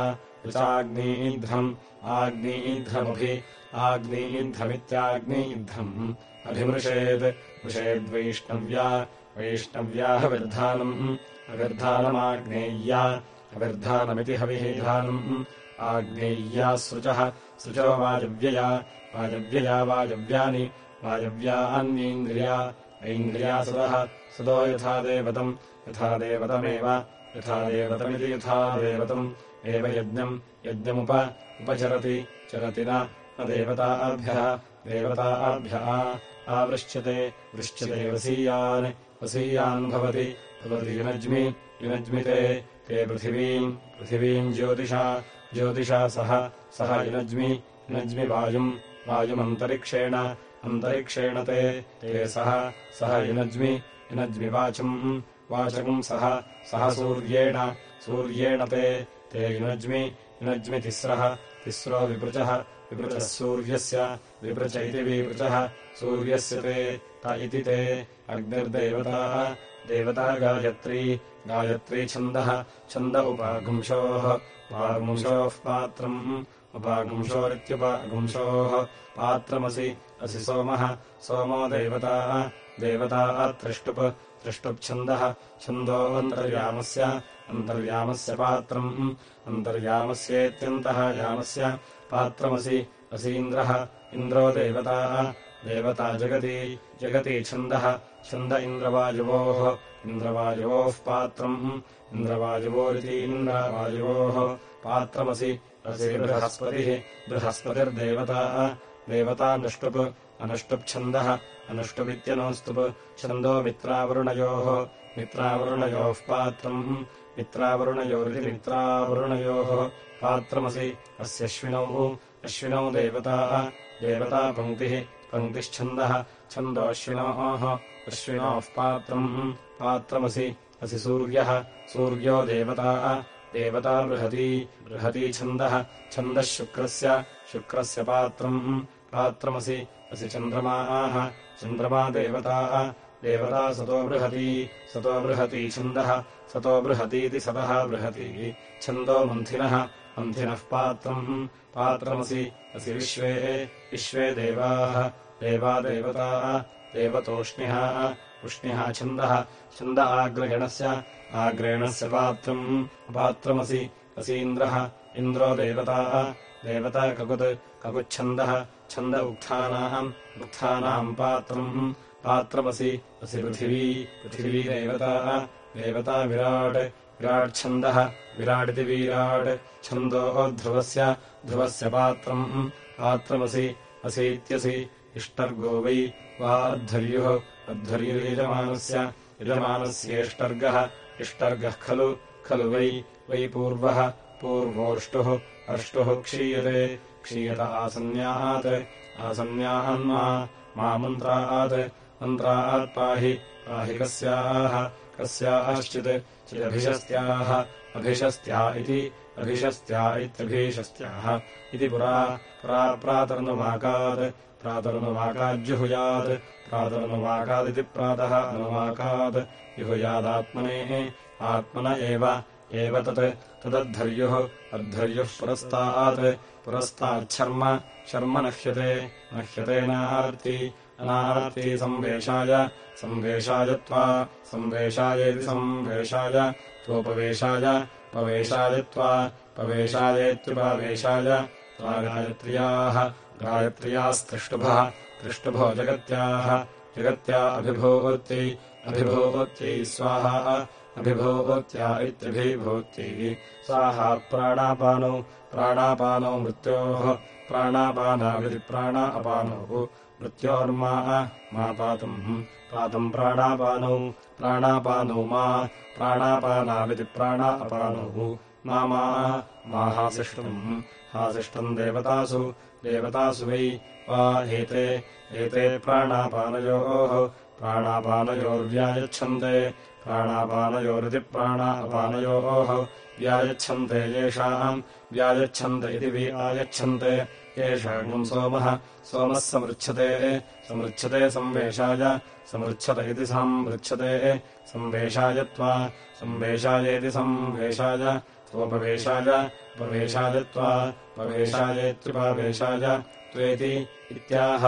ऋचाग्नीध्रम् आग्नीध्रमभि आग्नीध्रमित्याग्नीध्रम् अभिमृषेत् मृषेद्वैष्णव्या वैष्णव्याः विर्धानम् अविर्धानमाग्नेय्या अविर्धानमिति हविधानम् आग्नेय्या सृचः सृचो वायव्यया वायव्यया वायव्यानि वायव्यान्येन्द्रिया ऐन्द्रिया सदः। सदो यथा देवतम्। यथा देवतमेव। यथा देवतमिति यथा देवतम्। एव यज्ञम्। यज्ञमुप। उपचरति। चरति न। देवताभ्यः देवताभ्यः आवृश्यते वृश्यते वसीयान्। वसीयान् भवति। भवति युनज्मि। युनज्मिते ते पृथिवीम् पृथिवीम् ज्योतिषा ज्योतिषा सह सह युनज्मि युनज्मि वायुम् वायुमन्तरिक्षेण अन्तरिक्षेण ते ते सह सह युनज्मि युनज्मि वाचम् वाचकम् सह सह सूर्येण सूर्येण ते ते युनज्मि युनज्मि तिस्रः तिस्रो विपृचः विपृचः सूर्यस्य विपृच इति विपृचः सूर्यस्य ते त इति ते अग्निर्देवताः देवता गायत्री गायत्री छन्दः। छन्द उपागुंशोः। उपागुंशोः पात्रम्। उपागुंशोरित्युपागुंशोः पात्रमसि असि सोमः। सोमो देवताः। देवताः त्रिष्टुप् त्रिष्टुप्छन्दः छन्दोऽन्तर्यामस्य अन्तर्यामस्य। पात्रम्। अन्तर्यामस्येत्यन्तः यामस्य। पात्रमसि असीन्द्रः इन्द्रो देवताः देवता जगति जगति छन्दः छन्द इन्द्रवायुवोः इन्द्रवायुवोः पात्रम् इन्द्रवायुवोरिति इन्द्रवायुवोः पात्रमसि असि बृहस्पतिः बृहस्पतिर्देवताः देवता नष्टुप् अनुष्टुप्छन्दः अनुष्टुमित्यनोस्तुप् छन्दो मित्रावरुणयोः मित्रावरुणयोः पात्रम् मित्रावरुणयोरिति मित्रावरुणयोः पात्रमसि अस्यश्विनौ अश्विनौ देवताः देवतापङ्क्तिः पङ्क्तिश्छन्दः छन्दोऽश्विनोः अश्विनोः पात्रम्। पात्रमसि असि सूर्यः सूर्यो देवताः देवता बृहती बृहती छन्दः छन्दः शुक्रस्य शुक्रस्य पात्रम्। पात्रमसि असि चन्द्रमाः चन्द्रमा देवताः देवता सतो बृहती सतो बृहती छन्दः सतो बृहतीति सतः बृहती। छन्दो मन्थिनः मन्थिनः पात्रम् पात्रमसि असि विश्वे विश्वे देवाः देवा देवताः देवतोष्ण्यः उष्ण्यः छन्दः छन्द आग्रहेणस्य आग्रेणस्य पात्रम् पात्रमसि असीन्द्रः इन्द्रो देवताः देवता ककुत् ककुच्छन्दः छन्द उक्थानाम् उत्थानाम् पात्रम् पात्रमसि असि पृथिवी पृथिवी देवताः देवता विराट् विराट्छन्दः। विराडिति विराट् छन्दोः ध्रुवस्य ध्रुवस्य पात्रम्। पात्रमसि असीत्यसि इष्टर्गो वै वा अध्वर्युः अध्वर्युर्यजमानस्य यजमानस्येष्टर्गः इष्टर्गः खलु खलु वै वै पूर्वः पूर्वोऽष्टुः अष्टुः क्षीयते। क्षीयत आसन्यात् आसन्यान्मा मा मन्त्रात्। मन्त्रात् पाहि पाहि कस्याः कस्याश्चित् चिदभिशस्त्याः अभिशस्त्या इति अभिशस्त्या इत्यभिशस्त्याः इति पुरा पुरा प्रातर्नुवाकात् प्रातर्नुवाकाज्जुहुयात् प्रातर्नुवाकादिति प्रातः अनुवाकात् जुहुयादात्मनेः आत्मन एव एव तत् तदद्धर्युः अद्धर्युः पुरस्तात् पुरस्ताच्छर्म शर्म नह्यते नह्यते नार्ति अनावर्ती संवेशाय संवेशाय त्वा संवेशायेति संवेशाय त्वोपवेशाय पवेशाय त्वा पवेशायेत्युपवेशाय त्वा गायत्र्याः गायत्र्यास्त्रिष्टुभः त्रिष्टुभो जगत्याः जगत्या अभिभूत्यै अभिभूत्यै स्वाहा अभिभूत्या इत्यभिभूत्यै स्वाहा प्राणापानौ प्राणापानौ मृत्योः प्राणापानाविति प्राणा अपानौ मृत्योर्मा मा पातुम् पातुम् प्राणापानौ प्राणापानौ मा प्राणापानाविति प्राणा अपानौ मा मा हासिष्टम् हासिष्टम् देवतासु देवतासु वै। वा एते एते प्राणापानयोः प्राणापानयोर्व्यायच्छन्ते प्राणापानयोरिति प्राणा अपानयोः व्यायच्छन्ते येषाम् व्यायच्छन्त इति वि आयच्छन्ते येषाम् सोमः सोमः समृच्छते समृच्छते संवेशाय समृच्छत इति संवृच्छते। संवेशाय त्वा संवेशायेति संवेशाय त्वोपवेशाय उपवेशाय त्वा पवेशायेत्युपवेशाय त्वेति इत्याह।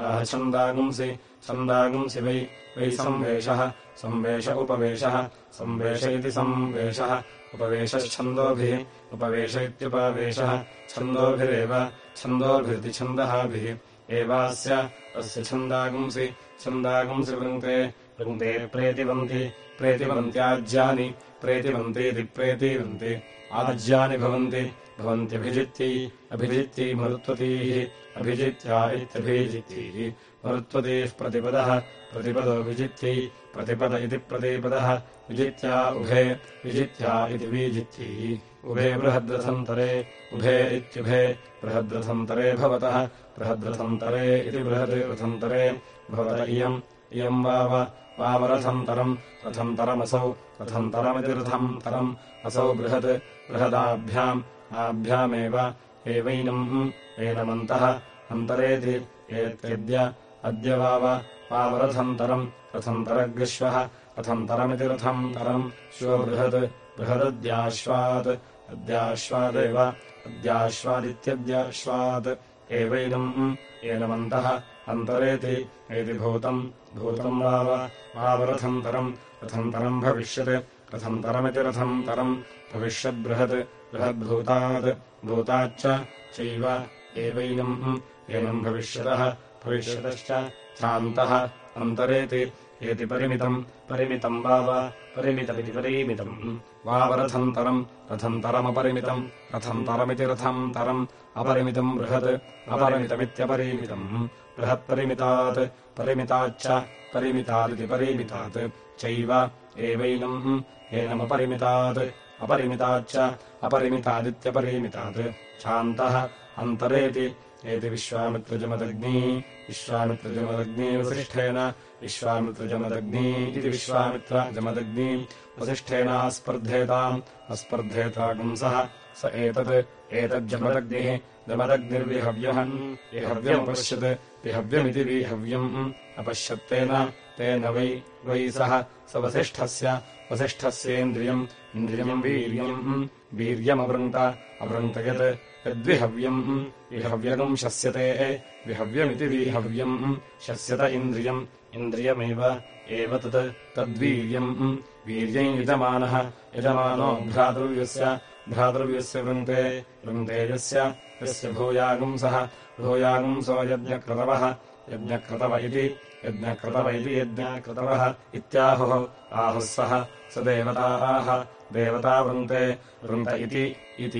आह छन्दागुंसि छन्दागुंसि वै वै संवेशः संवेश उपवेशः संवेश इति संवेशः उपवेशच्छन्दोभिः उपवेश इत्युपवेशः छन्दोभिरेव छन्दोभिरिति छन्दःभिः एवास्य अस्य छन्दागुंसि छन्दागुंसि वृङ्क्ते वृङ्क्ते प्रेतिवन्ति प्रेतिवन्त्याज्यानि प्रेतिवन्तीति प्रेतिवन्ति आज्यानि भवन्ति भवन्त्यभिजित्यै अभिजित्यै मरुत्वतीः अभिजित्या इत्यभिजित्यैः मरुत्वतीः प्रतिपदः। प्रतिपदो विजित्यै प्रतिपद इति प्रतिपदः। विजित्या उभे विजित्या इति विजित्यैः। उभे बृहद्रथन्तरे उभे इत्युभे बृहद्रथन्तरे भवतः। बृहद्रथन्तरे इति बृहद् रथन्तरे भवत इयम्। इयम् वाव वावरथन्तरम् रथन्तरमसौ रथन्तरमिति रथन्तरम्। असौ बृहत् बृहदाभ्याम्। आभ्यामेव एवैनम्। एनमन्तः। अन्तरेति एत्यद्य अद्य वाव वावरथन्तरम् रथन्तरग्श्वः रथन्तरमिति रथन्तरम् श्वो बृहत् बृहदद्याश्वात् अद्याश्वादेव अद्याश्वादित्यद्याश्वात् एवैनम् एनमन्तः अन्तरेति एति भूतम् भूतम् वाव वावरथन्तरम् रथन्तरम् भविष्यत् रथन्तरमिति रथन्तरम् भविष्यद्बृहत् बृहद्भूतात् भूताच्च चैव एवैनम् एनम् भविष्यतः भविष्यतश्च शान्तः अन्तरेति एति परिमितम् परिमितम् वाव परिमितमिति परिमितम्। वावरथन्तरम् रथन्तरमपरिमितम् रथन्तरमिति रथन्तरम् अपरिमितम् बृहत् अपरिमितमित्यपरिमितम्। बृहत्परिमितात् परिमिताच्च परिमितादिति परिमितात्। चैव एवैनम् एनमपरिमितात् अपरिमिताच्च अपरिमितादित्यपरिमितात्। शान्तः अन्तरेति एति विश्वामित्रजमदग्नी विश्वामित्रजमदग्नी वसिष्ठेन विश्वामित्रजमदग्नी इति विश्वामित्रजमदग्नी वसिष्ठेन अस्पर्धेताम् अस्पर्धेतागुंसः स। एतत् एतज्जमदग्निः जमदग्निर्विहव्यः विहव्यमपश्यत् विहव्यमिति विहव्यम् अपश्यत्तेन तेन वै वै सः स वसिष्ठस्य वसिष्ठस्येन्द्रियम् इन्द्रियम् वीर्यम् वीर्यमवृन्त अवृन्त यत् यद्विहव्यम् विहव्यगम् शस्यते विहव्यमिति विहव्यम् शस्यत इन्द्रियम् इन्द्रियमेव एव तत् तद्वीर्यम् वीर्यम् यजमानः यजमानो भ्रातृव्यस्य भ्रातृव्यस्य वृन्ते वृन्ते यस्य यस्य भूयागुंसः भूयागुंसो यज्ञक्रतवः यज्ञक्रतव इति यज्ञक्रतव इति यज्ञकृतवः इत्याहुः आहुः सः स देवताः देवतावृन्ते वृन्त इति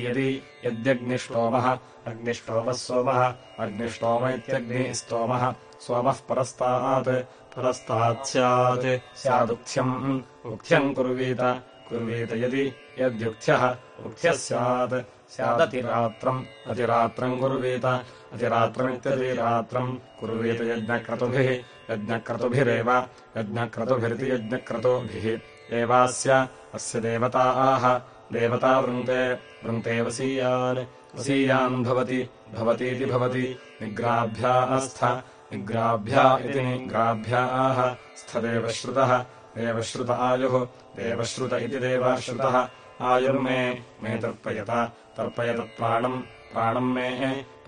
यदि यद्यग्निष्टोमः अग्निष्टोमः सोमः अग्निष्टोम इत्यग्निः स्तोमः सोमः परस्तात् परस्तात् स्यात् स्यादुक्थ्यम् उक्थ्यम् कुर्वीत कुर्वीत यदि यद्युक्थ्यः उक्थ्यः स्यात् स्यादतिरात्रम् अतिरात्रम् कुर्वीत अतिरात्रमित्यतिरात्रम् कुर्वीत यज्ञक्रतुभिः यज्ञक्रतुभिरेव यज्ञक्रतुभिरिति यज्ञक्रतुभिः। एवास्य अस्य देवताः देवता वृन्ते वृन्ते वसीयान् वसीयान् भवति भवतीति भवति निग्राभ्यास्थ निग्राभ्या इति निग्राभ्याः। स्थदेवश्रुतः देवश्रुत आयुः देवश्रुत इति देवाश्रुतः आयुर्मे मे तर्पयत तर्पयत प्राणम् प्राणम् मे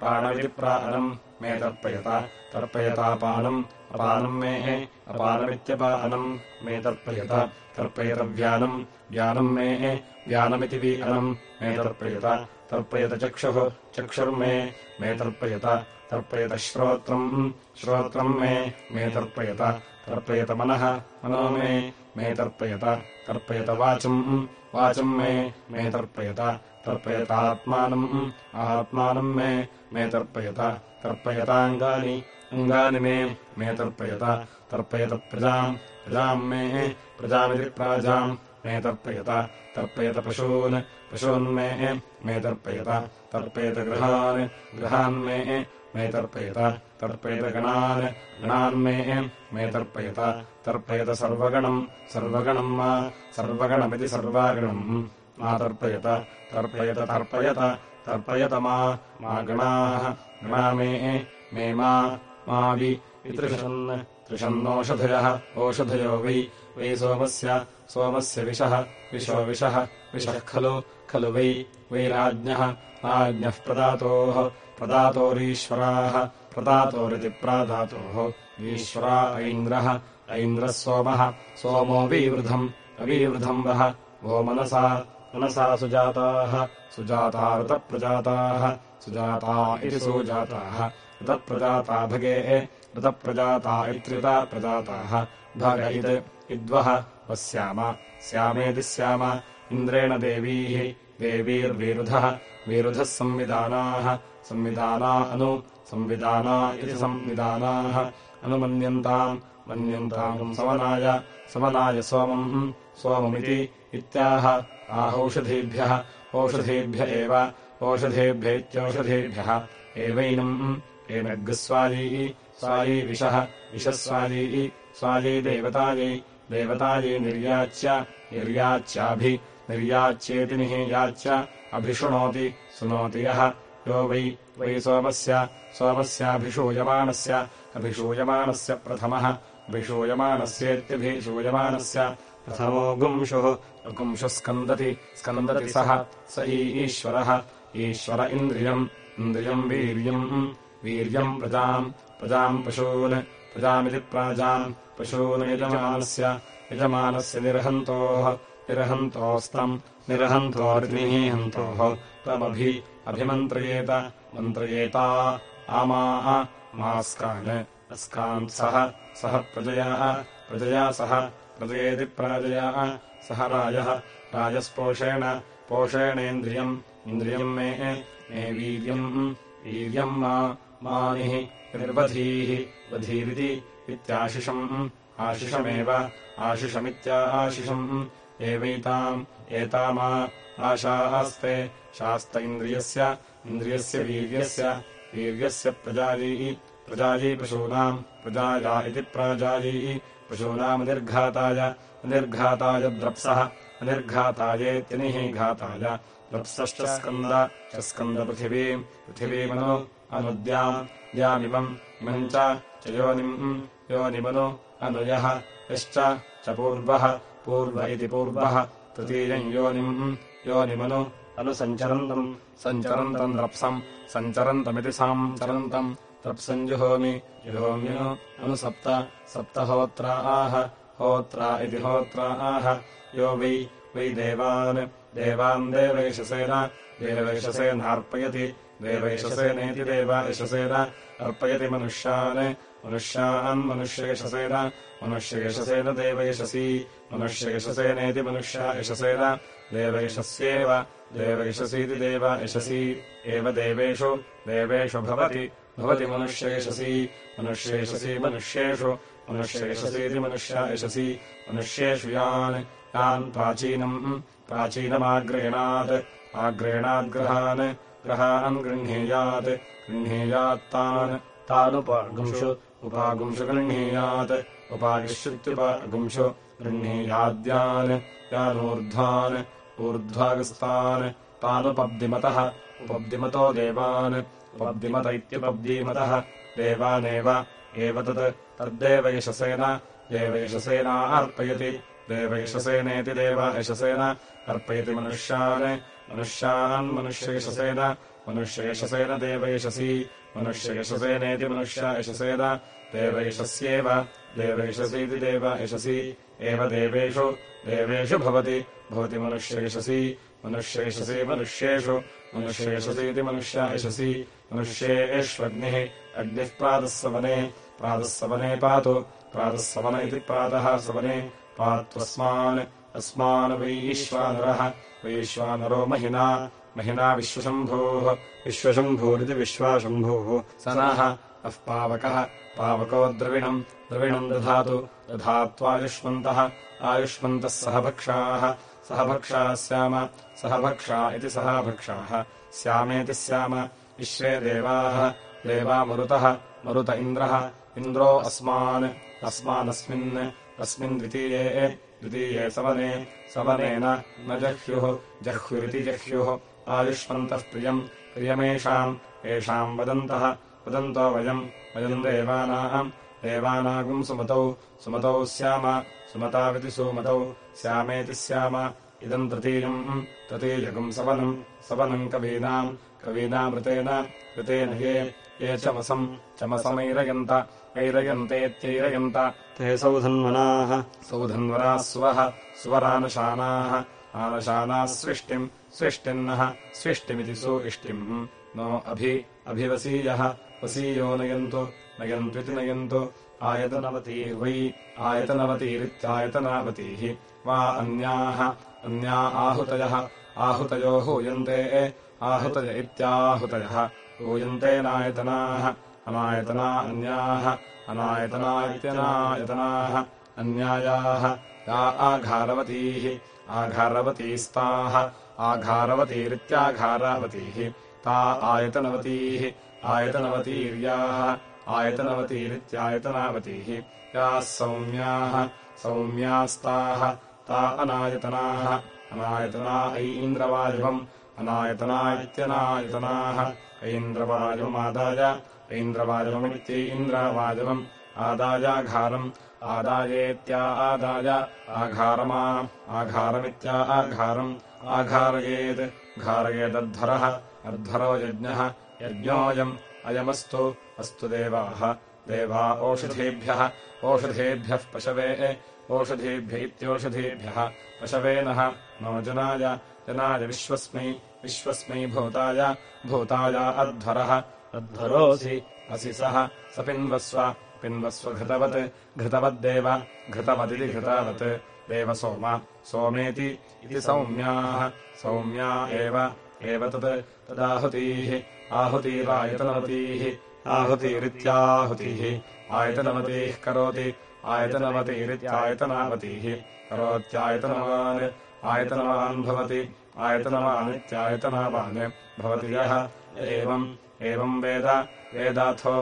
प्राणमिति प्राणम् मे तर्पयत तर्पयतापानम् अपानम् मे अपानमित्यपानम् मे तर्पयत तर्पयत व्यानम् मे व्यानमिति वीनम् मे तर्पयत तर्पयत चक्षुः चक्षुर्मे। मे तर्पयत तर्पयत श्रोत्रम्। श्रोत्रम् मे मे तर्पयत तर्पयत मनः मनो मे। मे तर्पयत तर्पयत वाचम्। वाचम् मे मे तर्पयत तर्पयतात्मानम्। आत्मानम् मे मे तर्पयत तर्पयताङ्गानि अङ्गानि मे मे तर्पयत तर्पयत प्रजाम् प्रजाम् मे प्रजामिति प्राजाम् मे तर्पयत तर्पयत पशून् पशून्मे मे तर्पयत तर्पयत गृहान् गृहान्मे मे तर्पयत तर्पयत गणान् गणान्मे मे तर्पयत तर्पयत सर्वगणम् सर्वगणम् मा सर्वगणमिति सर्वागणम् मा तर्पयत तर्पयत तर्पयत तर्पयत मा गणाः गणा मे मे मा मावि वितृषन् त्रिषन्नोषधयः ओषधयो वै वै सोमस्य सोमस्य विशः विशो विशः विशः खलु खलु वै वै राज्ञः प्रदातोः प्रदातोरीश्वराः प्रदातोरिति प्रादातोः ईश्वरा ऐन्द्रः ऐन्द्रः सोमः सोमोऽवीवृधम् अवीवृधम् वः वो मनसा मनसा सुजाताः सुजाता ऋतप्रजाताः सुजाता इति सुजाताः ऋतप्रजाता भगे ऋतप्रजाता इत्युता प्रजाताः। भग इत् इद्वः वस्याम। स्यामेति स्याम। इन्द्रेण देवीः। देवीर्विरुधः। विरुधः संविधानाः। संविधाना अनु। संविधाना इति संविधानाः। अनुमन्यन्ताम्। मन्यन्ताम् समनाय। समनाय सोमम्। सोममिति इत्याह। आहौषधीभ्यः। ओषधीभ्य एव। ओषधेभ्येत्यौषधेभ्यः। एवैनम् एनग्स्वाली स्वायी विशः विशस्वाली स्वायी देवतायै देवतायै निर्याच्य निर्याच्याभि निर्याच्येति निहीयाच्य अभिशृणोति शृणोति यः। यो वै वै सोमस्य सोमस्याभिषूयमाणस्य अभिषूयमाणस्य प्रथमः। अभिषूयमाणस्येत्यभिषूयमाणस्य प्रथमो गुंशुः। गुंशुः स्कन्दति स्कन्दति सः स ईश्वरः। ईश्वर इन्द्रियम् इन्द्रियम् वीर्यम् वीर्यम् प्रजाम् प्रजाम् पशून् प्रजामिति प्राजाम् पशून् यजमानस्य यजमानस्य निर्हन्तोः निरहन्तोस्तम् निरहन्तोर्निहन्तोः त्वमभि अभिमन्त्रयेत मन्त्रयेता आमाः मास्कान् अस्कान् सह सः प्रजया प्रजया सह प्रजयेति प्राजया सह राजः राजस्पोषेण पोषेणेन्द्रियम् इन्द्रियम् मे मे वीर्यम् वीर्यम् मा मानिः निर्वधीः वधीरिति इत्याशिषम्। आशिषमेव आशिषमित्याशिषम् एवैताम् एतामा आशास्ते शास्त इन्द्रियस्य इन्द्रियस्य वीर्यस्य वीर्यस्य प्रजाली प्रजाली पशूनाम् प्रजाया इति प्राजाली पशूनामनिर्घाताय अनिर्घाताय द्रप्सः अनिर्घातायेत्यनिः घाताय द्रप्सश्च स्कन्द च स्कन्दपृथिवीम् पृथिवीमनु अनुद्याम् द्यामिमम् इमम् च योनिम् योनिमनु अनुयः यश्च च पूर्वः पूर्व इति पूर्वः तृतीयम् योनिम् योनिमनु अनुसञ्चरन्तम् सञ्चरन्तम् रप्सम् सञ्चरन्तमिति साञ्चरन्तम् रप्सम् जुहोमि जुहोम्यनु अनुसप्त सप्त होत्रा इति होत्रा यो वै वै देवान् देवान् देवैषसेन देवैषसेनार्पयति देवैषसेनेति देवैषसेन अर्पयति मनुष्यान् मनुष्यान् मनुष्ययशसेन मनुष्ययशसेन देवयशसी मनुष्ययशसेनेति मनुष्या यशसेन देवयशस्येव देवयशसीति देव यशसी, एव देवेषु देवेषु भवति भवति मनुष्ययशसी मनुष्ययशसी मनुष्येषु मनुष्ययशसीति मनुष्या यशसी, मनुष्येषु यान् यान् प्राचीनम् प्राचीनमाग्रेणात् आग्रेणाद्ग्रहान् ग्रहान् गृह्णीयात् गृह्णीयात्तान्। तानुपगुंषु उपागुंषु गृह्णीयात् उपागिष्युत्युपगुंषु गृह्णीयाद्यान्। यानूर्ध्वान् ऊर्ध्वागस्तान् तानुपब्दिमतः उपब्दिमतो देवान्। उपब्दिमत इत्युपब्दीमतः देवानेव एव तत्। तद्देवयशसेन देवयशसेना अर्पयति। देवयशसेनेति देव यशसेन अर्पयति मनुष्यान् मनुष्यान् मनुष्ययशसेन मनुष्ययशसेन देवयशसि मनुष्ययशसेनेति मनुष्य यशसेन देवयशस्येव देवयशसीति देव यशसि एव देवेषु देवेषु भवति भवति मनुष्ययशसि मनुष्ययशसि मनुष्येषु मनुष्ययशसीति मनुष्य मनुष्येष्वग्निः अग्निः प्रातः सवने प्रातः सवने पातु प्रातः सवन इति प्रातः सवने पात्वस्मान् अस्मान् वैश्वानरः वैश्वानरो महिना। महिना विश्वशम्भोः। विश्वशम्भूरिति विश्वाशम्भुः। स नः अः पावकः। पावको द्रविणम्। द्रविणम् दधातु। दधात्वायुष्मन्तः आयुष्मन्तः सह भक्षाः। सह भक्षाः स्याम सह भक्षा इति सह भक्षाः। स्यामेति स्याम विश्वे देवाः। देवा मरुतः। मरुत इन्द्रः। इन्द्रो अस्मान्। अस्मानस्मिन्। अस्मिन् द्वितीये द्वितीये सवने सवनेन न जह्युः जह्युरिति जह्युः आयुष्मन्तः प्रियम् प्रियमेषाम् येषाम् वदन्तः वदन्तो वयम् वयम् देवानाम् देवानागुम् सुमतौ सुमतौ स्याम सुमताविति सुमतौ स्यामेति स्याम इदम् तृतीयम् तृतीयगुम् सवनम् सवनम् कवीनाम् कवीनामृतेन ऋतेन ये ये चमसम् चमसमैरयन्त ऐरयन्तेत्यैरयन्त। ते सौधन्वनाः। सौधन्वराः स्वः स्वरानशानाः आनशानाः सृष्टिम् सृष्टिन्नः सृष्टिमिति सु इष्टिम् नो अभि अभिवसीयः वसीयो नयन्तु नयन्त्विति नयन्तु। आयतनवतीर्वै आयतनवतीरित्यायतनावतीः वा अन्याः अन्या आहूतयः आहूतयो हूयन्ते आहूतय इत्याहुतयः। हूयन्तेनायतनाः अनायतना अन्याः अनायतना इत्यनायतनाः अन्यायाः। या आघारवतीः आघारवतीस्ताः आघारवतीरित्याघारावतीः। ता आयतनवतीः आयतनवतीर्याः आयतनवतीरित्यायतनावतीः। याः सौम्याः सौम्यास्ताः ता अनायतनाः अनायतना ऐन्द्रवायुवम् अनायतना इत्यनायतनाः ऐन्द्रवायुवमादाय ऐन्द्रवायुवमित्यै इन्द्रवायुवम् आदायाघारम् आदायेत्या आदाय। आघारमा। आघारमित्या आघारम्। आघारयेत्। घारयेदध्वरः। अध्वरो यज्ञः। यज्ञोऽयम्। अयमस्तु। अस्तु देवाः। देवा ओषधीभ्यः। ओषधेभ्यः पशवे। ओषधीभ्य इत्योषधीभ्यः। पशवे नः। नो जनाय जनाय विश्वस्मै विश्वस्मै भूताय भूताय अध्वरः अध्वरोऽसि असि सः स पिन्वस्व पिन्वस्व घृतवत् घृतवद्देव घृतवदिति घृतावत्। देव सोम सोमेति इति सौम्याः। सौम्या एव एव तत् तदाहुतीः। आहुतीरायतनवतीः। आहुतिरित्याहुतिः। आयतनवतीः करोति। आयतनवतीरित्यायतनावतीः। करोत्यायतनवान् आयतनवान् भवति। आयतनवानित्यायतनावान् भवति यः। एवम् एवम् वेद। वेदाथो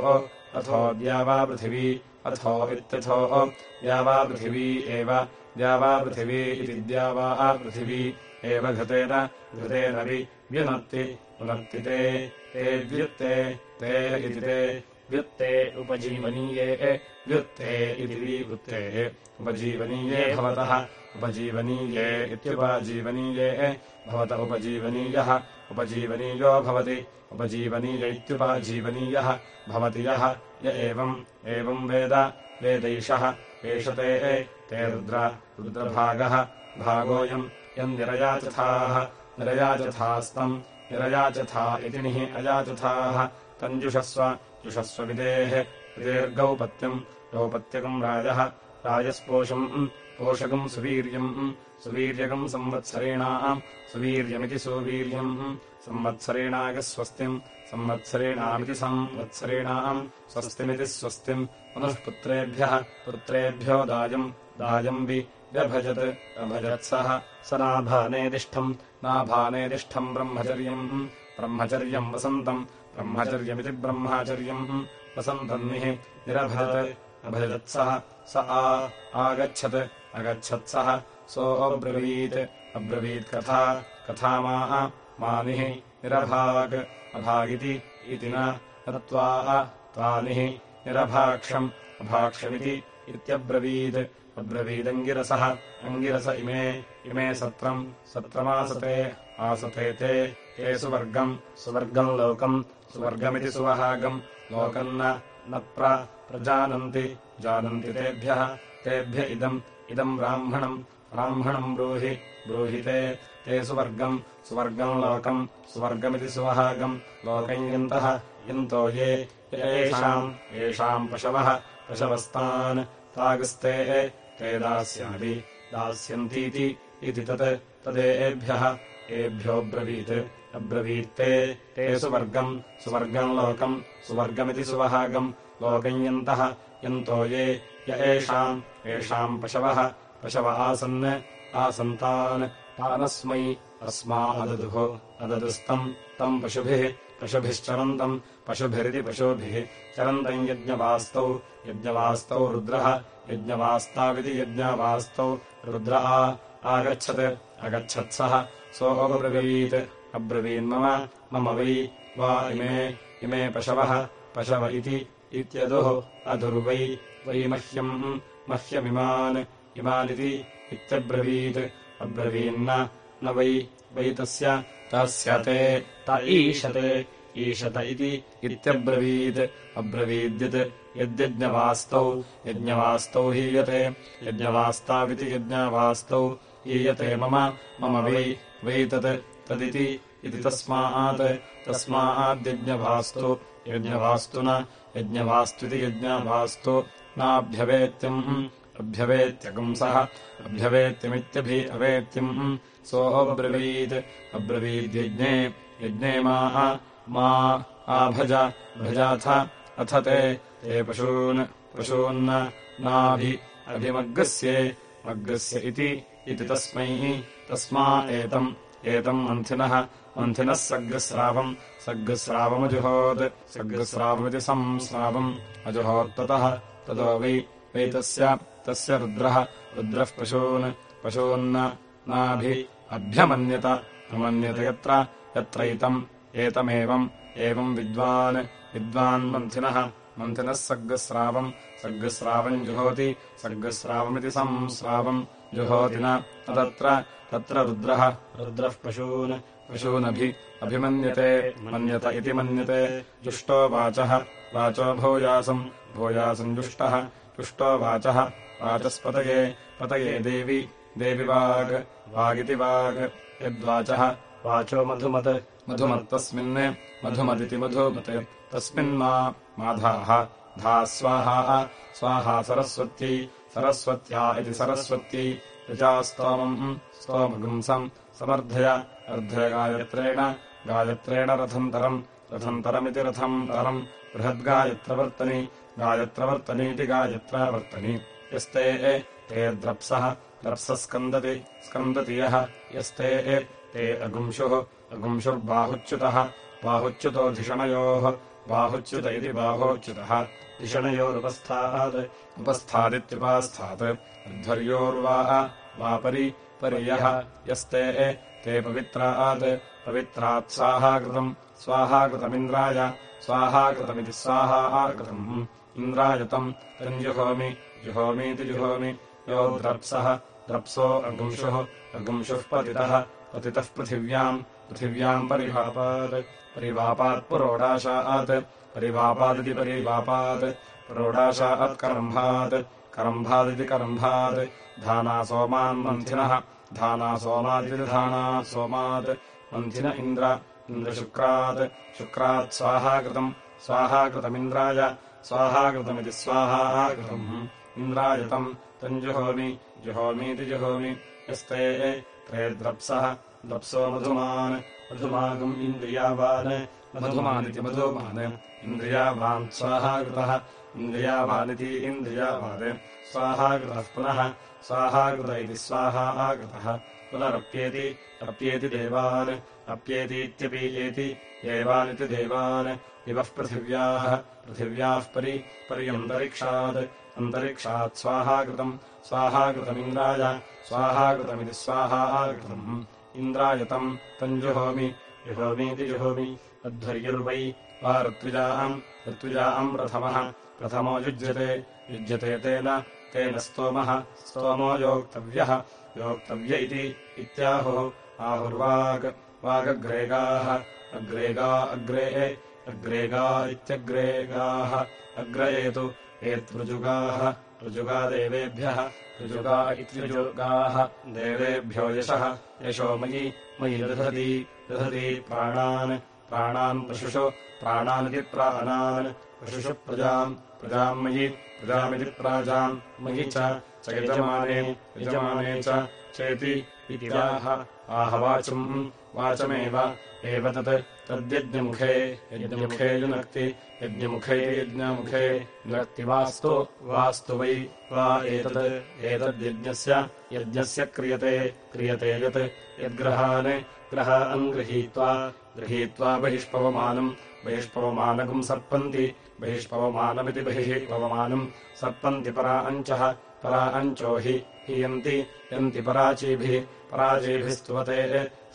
अथो द्यावापृथिवी अथो इत्यथो द्यावापृथिवी एव। द्यावापृथिवी इति द्यावापृथिवी एव घृतेन घृतेनवि व्यनत्ति पुनत्ति ते। ते व्युत्ते, ते इति ते। व्युत्ते उपजीवनीये। व्युत्ते इति विवृत्ते। उपजीवनीये भवतः। उपजीवनीये इत्युपजीवनीये भवत उपजीवनीयः उपजीवनीयो भवति। उपजीवनीय इत्युपजीवनीयः भवति यः य एवम् एवम् वेद वेदैषः एष ते ते रुद्र रुद्रभागः भागोऽयम् यम् निरयाचथाः निरयाचथास्तम् निरयाचथा इति निः अयाचथाः। तञ्जुषस्व जुषस्वविदेः विदेर्गौपत्यम् गौपत्यकम् राजः राजस्पोषम् पोषकम् सुवीर्यम् सुवीर्यकम् संवत्सरेणाम् सुवीर्यमिति सुवीर्यम् संवत्सरेणागस्वस्तिम् संवत्सरेणामिति संवत्सरेणाम् स्वस्तिमिति स्वस्तिम्। पुनः पुत्रेभ्यः पुत्रेभ्यो दायम् दायम् वि व्यभजत् अभजत्सः स। नाभानेदिष्ठम् नाभानेदिष्ठम् ब्रह्मचर्यम् ब्रह्मचर्यम् वसन्तम् ब्रह्मचर्यमिति ब्रह्माचर्यम्। वसन्तम् निः निरभजत् अभजत्सः स आ आगच्छत् अगच्छत्सः। सोऽब्रवीत् अब्रवीत् कथा। कथामा मानिः निरभाग्। अभागिति इति न। त्वा त्वानिः निरभाक्षम्। अभाक्षमिति इत्यब्रवीत्। अब्रवीदङ्गिरसः। अङ्गिरस इमे। इमे सत्रम्। सत्रमासते। आसते ते। ते सुवर्गम्। सुवर्गम् लोकम्। सुवर्गमिति सुवहागम्। लोकम् न। प्रजानन्ति। जानन्ति तेभ्यः। तेभ्य इदम् इदम् ब्राह्मणम् ब्राह्मणम् ब्रूहि ब्रूहिते ते सुवर्गम् सुवर्गम् लोकम् सुवर्गमिति सुवहागम् लोकम् यन्तः ये येषाम् येषाम् पशवः पशवस्तान् तागस्ते ते दास्यामि दास्यन्तीति इति तत् तदेभ्यः एभ्योऽब्रवीत् अब्रवीत्ते ते सुवर्गम् सुवर्गम् लोकम् सुवर्गमिति सुवहागम् लोकम् यन्तः यन्तो ये य एषाम् येषाम् पशवः पशव आसन् आसन्तान्। तानस्मै अस्मा अददुः अददुस्तम् तम् पशुभिः पशुभिश्चरन्तम् पशुभिरिति पशुभिः। चरन्तम् यज्ञवास्तौ यज्ञवास्तौ रुद्रः यज्ञवास्ताविति यज्ञवास्तौ रुद्र आगच्छत् अगच्छत्सः सोऽब्रवीत् अब्रवीन्मम मम वै वा इमे इमे पशवः पशव इति इत्यदुः अधुर्वै वै मह्यम् मह्यमिमान् इमानिति इत्यब्रवीत्। अब्रवीन्न न वै वै तस्य तस्य ते ईशते ईशत इति इत्यब्रवीत्। अब्रवीद्यत् यद्यज्ञवास्तौ यज्ञवास्तौ हीयते। यज्ञवास्ताविति यज्ञवास्तौ ईयते मम मम वै वै तत् तदिति इति तस्मात्। तस्माद्यज्ञवास्तु यज्ञवास्तु न यज्ञवास्त्विति यज्ञवास्तु नाभ्यवेत्यम् अभ्यवेत्यपुंसः अभ्यवेत्यमित्यभि अवेत्यम् सोऽब्रवीत्। अब्रवीद्यज्ञे यज्ञे माः मा आभज भजाथ अथ ते। ते पशून् पशून्न नाभि अभिमग्गस्ये। मग्गस्य इति तस्मै तस्मा एतम् एतम् मन्थिनः मन्थिनः सग्स्रावम् सग्स्रावमजुहोत् सग्स्रावमिति संस्रावम् अजुहोत्ततः ततो वै वै तस्य तस्य रुद्रः रुद्रः पशून् पशून्न नाभि अभ्यमन्यत अमन्यत यत्र यत्रैतम् एतमेवम् एवम् विद्वान् विद्वान्मन्थिनः मन्थिनः सर्गस्रावम् सर्गस्रावम् जुहोति सर्गस्रावमिति संस्रावम् जुहोति न तत्र तत्र रुद्रः रुद्रः पशून् पशूनभि अभिमन्यते मन्यत इति मन्यते जुष्टो वाचः वाचो भूयासम् भूयासम् जुष्टः जुष्टो वाचः। वाचस्पतये पतये देवि देवि वाग् वागिति वाग् यद्वाचः। वाचो मधुमत् मधुमत्तस्मिन् मधुमदिति मधुमत् तस्मिन्मा माधाः। धा स्वाहा स्वाहा सरस्वत्यै सरस्वत्या इति सरस्वत्यै। यजास्तोमम् स्तोमगुंसम् समर्थय अर्धयगायत्रेण गायत्रेण रथन्तरम् रथन्तरमिति रथन्तरम् बृहद्गायत्रवर्तनि गायत्रवर्तनीति गायत्रावर्तनि। यस्ते ते द्रप्सः द्रप्सः स्कन्दति स्कन्दति यः। यस्ते ते अगुंशुः अगुंशुर्बाहुच्युतः बाहुच्युतो धिषणयोः बाहुच्युत इति बाहोच्युतः। धिषणयोरुपस्थात् उपस्थादित्युपास्थात्। अध्वर्योर्वा वा परि पर्यः। यस्ते ते पवित्रात् पवित्रात् स्वाहाकृतम् स्वाहाकृतमिन्द्राय स्वाहाकृतमिति स्वाहाकृतम् इन्द्रायतम् तञ्जुहोमि जुहोमीति जुहोमि। यो द्रप्सः द्रप्सो अगुंशुः अगुंशुः पतितः पतितः पृथिव्याम् पृथिव्याम् परिभापात् परिवापात् पुरोडाशात् परिवापादिति परिवापात्। पुरोडाशात् करम्भात् करम्भादिति करम्भात्। धाना सोमान् मन्थिनः धाना सोमादिति धाना सोमात्। मन्थिन इन्द्र इन्द्रशुक्रात् शुक्रात् स्वाहाकृतम् स्वाहाकृतमिन्द्राय स्वाहाकृतमिति स्वाहाकृतम् इन्द्रायतम् तम् जुहोमि जुहोमीति जुहोमि यस्ते त्रे द्रप्सः मधुमान् मधुमागम् इन्द्रियावान् मधुमानिति मधुमान्। इन्द्रियावान् स्वाहाकृतः इन्द्रियावानिति इन्द्रियावान्। स्वाहाकृतः पुनः स्वाहाकृत इति स्वाहाकृतः पुनरप्येति अप्येति देवान् अप्येतीत्यपीयेति देवानिति देवान् इवः पृथिव्याः पृथिव्याः परि पर्यन्तरिक्षात् अन्तरिक्षात् स्वाहाकृतम् स्वाहाकृतमिन्द्राय स्वाहाकृतमिति स्वाहाकृतम् इन्द्रायतम् तम् जुहोमि जुहोमीति जुहोमि अध्वर्युर्वै वा ऋत्विजाम् ऋत्विजाम् प्रथमः प्रथमो युज्यते युज्यते तेन तेन स्तोमः स्तोमो योक्तव्यः योक्तव्य इति इत्याहुः आहुर्वाग् वागग्रेगाः अग्रेगा अग्रे अग्रेगा इत्यग्रेगाः अग्रयेतु एतृजुगाः ऋजुगा देवेभ्यः ऋजुगा इत्युजुगाः देवेभ्यो यशः यशो मयि मयि दधति दधति प्राणान् प्राणान् पशुषु प्राणानिति प्राणान् पशुषु प्रजाम् प्रजाम् मयि प्रजामिति प्राजाम् मयि च यजमाने यजमाने च चेति इत्याह आहवाचम् वाचमेव। एव तत् तद्यज्ञमुखे यज्ञमुखे युनक्ति यज्ञमुखे यज्ञमुखे नक्ति वास्तु वास्तु वै वा एतत् एतद्यज्ञस्य यज्ञस्य क्रियते क्रियते यत् यद्ग्रहान् ग्रहान् गृहीत्वा गृहीत्वा बहिष्पवमानम् बहिष्पवमानकम् सर्पन्ति बहिष्पवमानमिति बहिः पवमानम् सर्पन्ति परा अञ्चः परा अञ्चो हि हियन्ति यन्ति पराचीभिः पराचीभिः स्तुवते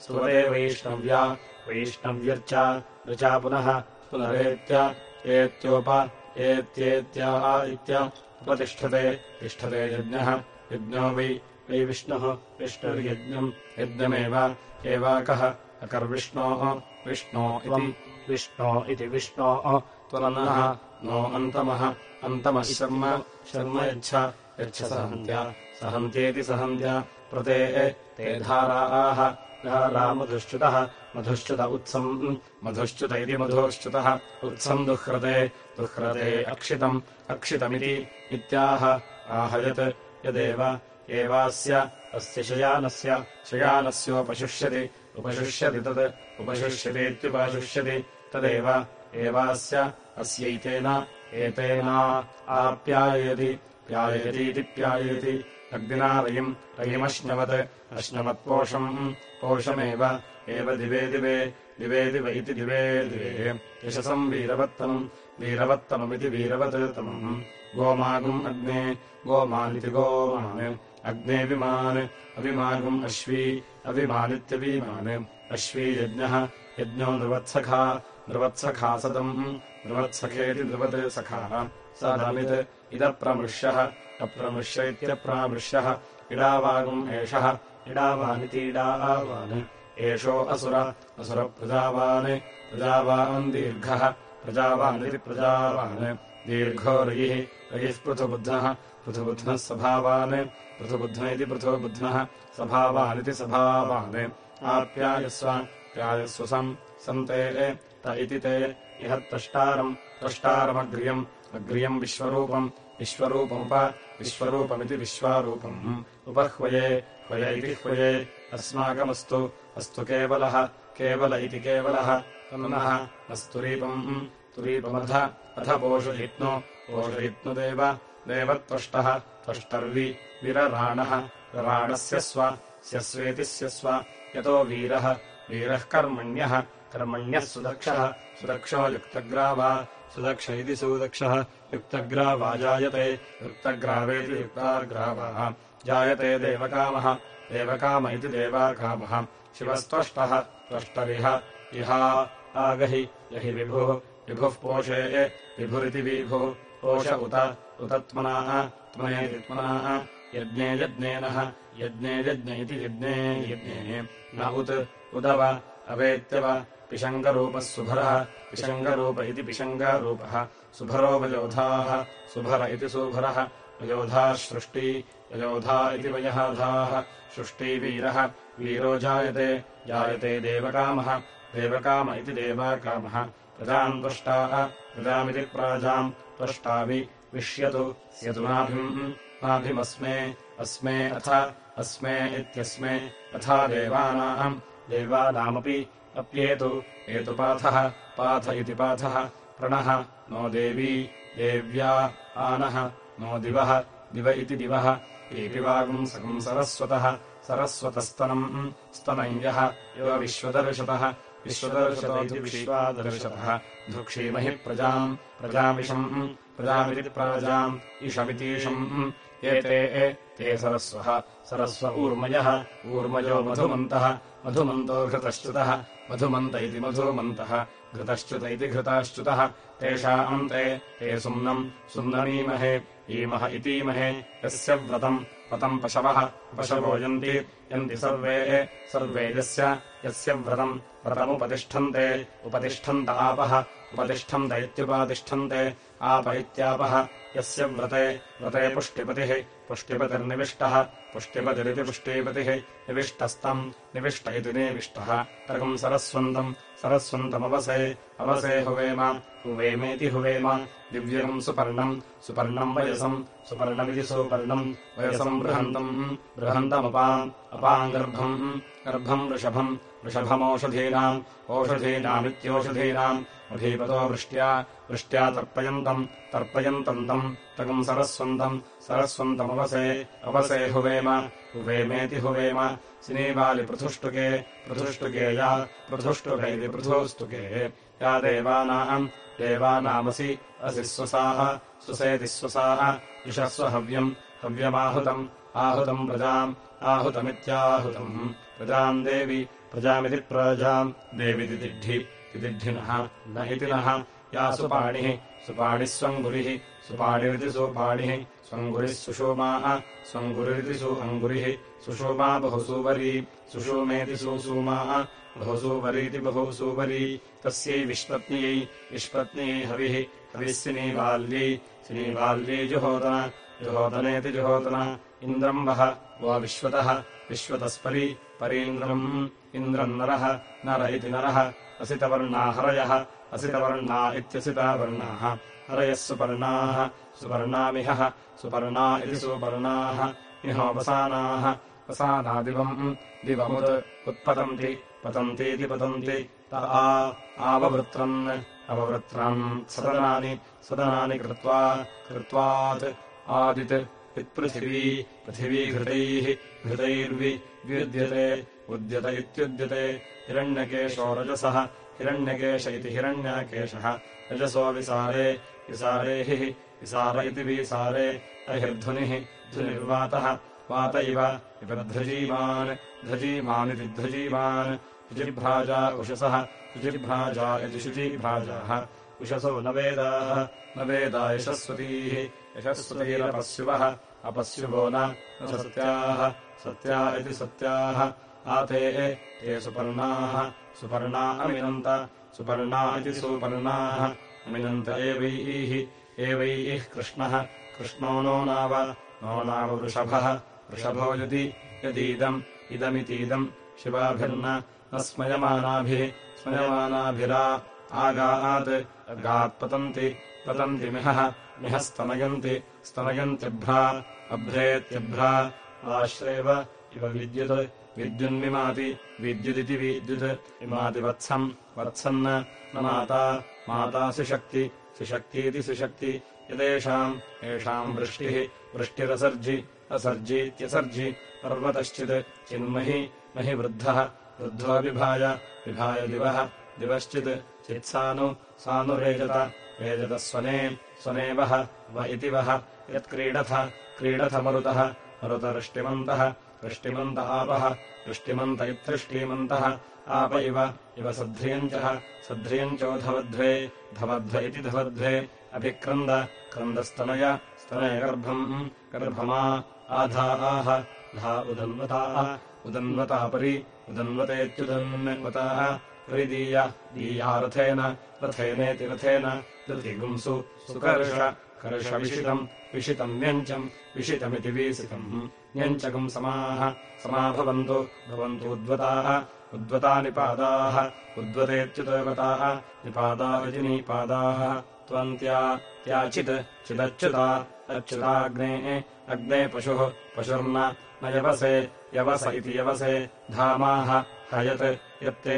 स्तुवते वैष्णव्या वैष्णव्यर्च ऋचा पुनः पुनरेत्य। एत्योप। एत्येत्या इत्य उपतिष्ठते। तिष्ठते यज्ञः। यज्ञो वै। वै विष्णुः। विष्णुर्यज्ञम्। यज्ञमेव। एवाकः अकर्विष्णोः। विष्णो इति। विष्णो इति विष्णोः। त्वनः नो अन्तमः। अन्तमः शर्म शर्म यच्छ। यच्छ सहन्त्या। सहन्त्येति सहन्त्या। प्रते। ते धाराः धारामधुश्च्युतः मधुश्च्युत उत्सम्। मधुश्च्युत इति मधुश्च्युतः उत्सम् दुह्रते। दुह्रते अक्षितम्। अक्षितमिति इत्याह आहयत्। यदेव एवास्य अस्य शयानस्य शयानस्योपशिष्यति। उपशिष्यति तत्। उपशिष्यतीत्युपशिष्यति। तदेव एवास्य अस्यैतेन एतेना आप्याययति। प्याययतीति प्याययति। अग्निना रयिम् रयिमश्नवत् अश्नवत्पोषम् पोषमेव एव दिवे दिवे दिवे दिव इति दिवे दिवे। यशसम् वीरवत्तमम् वीरवत्तममिति वीरवत्तमम् गोमागुम् अग्ने गोमानिति गोमान्। अग्ने विमान् अभिमागुम् अश्वी अभिमानित्यभिमान् अश्वी यज्ञः यज्ञो नृवत्सखा नृवत्सखा सदम्। नृवत्सखेति नृवत् सखाः। सदमित् इदप्रमृश्यः अप्रमृश्य इत्यप्रामृश्यः इडावागुम् एषः इडावानिति इडावान् एषो असुर असुरप्रजावान्। प्रजावान् दीर्घः प्रजावानिति प्रजावान्। दीर्घो रयिः रयिः पृथुबुध्नः पृथुबुध्नः स्वभावान् पृथुबुध्न इति पृथुबुध्नः स्वभावानिति स्वभावान् आप्यायस्व प्यायस्व सम् सन्ते त इति ते। इह त्वष्टारम् त्वष्टारमग्र्यम् अग्र्यम् विश्वरूपम् विश्वरूपमुप विश्वरूपमिति विश्वारूपम्। उपह्वये ह्वय इति ह्वये अस्माकमस्तु अस्तु केवलः केवल इति केवलः तन्नः अस्तुरीपम् तुरीपमथ अथ पोषयित्नु पोषयित्नुदेव देवत्वष्टः त्वष्टर्वि विरराणः राणस्य स्व स्यस्वेति स्यस्व यतो वीरः वीरः कर्मण्यः कर्मण्यः सुदक्षः सुदक्षो युक्तग्रावा सुदक्ष इति सुदक्षः युक्तग्रावा जायते युक्तग्रावेति युक्ताग्रावः जायते देवकामः देवकाम इति देवाकामः। शिवस्त्वष्टः त्वष्टरिह इहा आगहि यहि विभुः विभुः पोषे विभुरिति विभुः पोष उत उतत्मनाः त्मनेति त्मनाः यज्ञे यज्ञेनः यज्ञे यज्ञ इति यज्ञे यज्ञे। न उत् उदव अवेत्यव पिशङ्गरूपः सुभरः पिशङ्गरूप इति पिशङ्गरूपः। सुभरो वयोधाः सुभर इति सुभरः। वयोधाः सृष्टि वयोधा इति वयहाधाः। सृष्टिवीरः वीरो जायते जायते देवकामः। देवकाम इति देवाकामः। प्रजाम् त्वष्टाः प्रजामिति प्राजाम् त्वष्टावि विष्यतु यतु नाभिम् नाभिमस्मे अस्मे अथ अस्मे इत्यस्मे तथा देवानाम् देवानामपि अप्येतु एतु पाथः पाथ इति पाथः प्रणः नो देवी देव्या आनः नो दिवः दिव इति दिवः एपिवागुंसकम् सरस्वतः सरस्वतस्तनम् स्तनम् यः इव विश्वदर्शतः विश्वदर्शतोति विश्वादर्शतः धुक्षीमहि प्रजाम् प्रजामिषम् प्रजामिति प्राजाम् इषमितीषम् एते ते सरस्वः सरस्व ऊर्मयः ऊर्मयो मधुमन्तः मधुमन्तो घृतश्च्युतः मधुमन्त इति मधुमन्तः। घृतश्च्युत इति घृताश्च्युतः। तेषाम् ते ते सुम्नम्। सुम्नमीमहे ईमः इतीमहे। यस्य व्रतम् व्रतम् पशवः। पशवो यन्ति यन्ति सर्वे सर्वे यस्य यस्य व्रतम्। व्रतमुपतिष्ठन्ते उपतिष्ठन्त आपः। उपतिष्ठन्त इत्युपातिष्ठन्ते आप इत्यापः यस्य व्रते व्रते पुष्टिपतिः पुष्टिपतिर्निविष्टः पुष्टिपतिरिति पुष्टिपतिः निविष्टस्तम् निविष्ट इति निविष्टः। तर्कम् सरस्वन्तम् सरस्वन्तमवसे अवसे हुवेम हुवेमेति हुवेम। दिव्यम् सुपर्णम् सुपर्णम् वयसम् सुपर्णमिति सुपर्णम् वयसम् बृहन्तम् बृहन्तमपाम् अपाम् गर्भम् गर्भम् वृषभम् वृषभमोषधीनाम् ओषधीनामित्योषधीनाम्। अधीपतो वृष्ट्या वृष्ट्या तर्पयन्तम् तर्पयन्तम् तम् तगम् सरस्वन्तम् सरस्वन्तमवसे अवसे हुवेम हुवेमेति हुवेम। सिनीबालिपृथुष्टुके पृथुष्टुके या पृथुष्टुकैति पृथुस्तुके या देवानाम् देवानामसि असि स्वसाः सुसेति स्वसाः विशस्व हव्यम् हव्यमाहुतम् आहुतम् प्रजाम् आहुतमित्याहुतम्। प्रजाम् देवि प्रजामिति प्रजाम्। देवि दिदिद्धि दिदिद्धिनः न इति नः। या सुपाणिः। सुपाणिः स्वङ्गुरिः सुपाणिरिति सुपाणिः। स्वङ्गुरिः सुषूमाः। स्वङ्गुरिरिति सु अङ्गुरिः सुषूमा बहुसूवरी। सुषूमेति सुसूमाः बहुसूवरीति बहुसूवरी। तस्यै विश्वत्न्यै विश्वत्न्यै हविः। हविः सिनीबाल्यै। सिनीबाल्यै जुहोदन। जुहोदनेति जुहोदन। इन्द्रम् वः। वो विश्वतः। विश्वतस्परि परीन्द्रम्। इन्द्रम् नरः नर इति नरः असितवर्णा हरयः असितवर्णा इत्यसिता वर्णाः हरयः सुपर्णाः सुपर्णामिहः सुपर्णा इति सुपर्णाः। इहोपसानाः वसानादिवम् दिवमुत् उत्पतन्ति पतन्तीति पतन्ति। त आववृत्रन् अववृत्रम् सदनानि सदनानि कृत्वा कृत्वात् आदित् यत्पृथिवी पृथिवी घृतैः घृतैर्वि व्युद्यते उद्यत इत्युद्यते हिरण्यकेशो रजसः हिरण्यकेश इति हिरण्याकेशः। रजसो विसारे विसारे हि विसार इति विसारे। अहिर्ध्वनिः ध्वनिर्वातः, वात इव इवध्वजीमान् ध्वजीमानिति ध्वजीमान्। शुचिभ्राजा उषसः, शुचिभ्राजा इति शुचिभ्राजाः। उषसो न वेदाः, न वेदा यशस्वतीः। यशस्वतीरपस्युवः, अपस्युवो न सत्याः। सत्या इति सत्याः। आते ते सुपर्णाः। सुपर्णा अमिनन्त सुपर्णा इति सुपर्णाः। अमिनन्त एवैः एवैः कृष्णः। कृष्णो नो नाव नो नाव वृषभः। वृषभो यदि यदीदम् इदमितीदम्। शिवाभिर्न न स्मयमानाभिः स्मयमानाभिरा। आगात् अगात्पतन्ति पतन्ति मिहः। मिहः स्तनयन्ति स्तनयन्त्यभ्रा अभ्रेत्यभ्रा आश्रेव इव विद्युत् विद्युन्मिमाति विद्युदिति विद्युत्। इमाति वत्सम्। वत्सन् न। माता। माता सुशक्ति। सुशक्तीति सुशक्ति। यदेषाम्। येषाम् वृष्टिः। वृष्टिरसर्जि। असर्जीत्यसर्जि। पर्वतश्चित्। चिन्महि। महि वृद्धः। वृद्धो विभाय। दिवः। दिवश्चित्। चित्सानु सानुरेजत रेजतः। स्वने। स्वने वः। व इति वः। यत्क्रीडथ क्रीडथ मरुतः। मरुतवृष्टिमन्तः वृष्टिमन्त आपः वृष्टिमन्त इत्यृष्टिमन्तः आप इव। इव सध्रियञ्चः। सध्रियञ्चोधवध्वे धवध्व इति धवध्वे। अभिक्रन्द। क्रन्दस्तनय। स्तनयगर्भम् गर्भमा। आधा आह। धा उदन्वताः। उदन्वतापरि उदन्वतेत्युदन्वताः। परिदीय। दीया रथेन। रथेनेति रथेन। दृतिगुंसु सुकर्ष। कर्षविषितम् विषितम् व्यञ्चम् विषितमिति वीसितम्। न्यञ्चकम् समाः समाभवन्तु भवन्तु उद्वताः उद्वता निपादाः उद्वतेत्युदवताः निपादा इति निपादाः त्वन्त्या त्याचित् चिदच्युता अच्युताग्नेः अग्ने पशुः पशुर्न न यवसे यवस इति यवसे धामाः हयत् यत्ते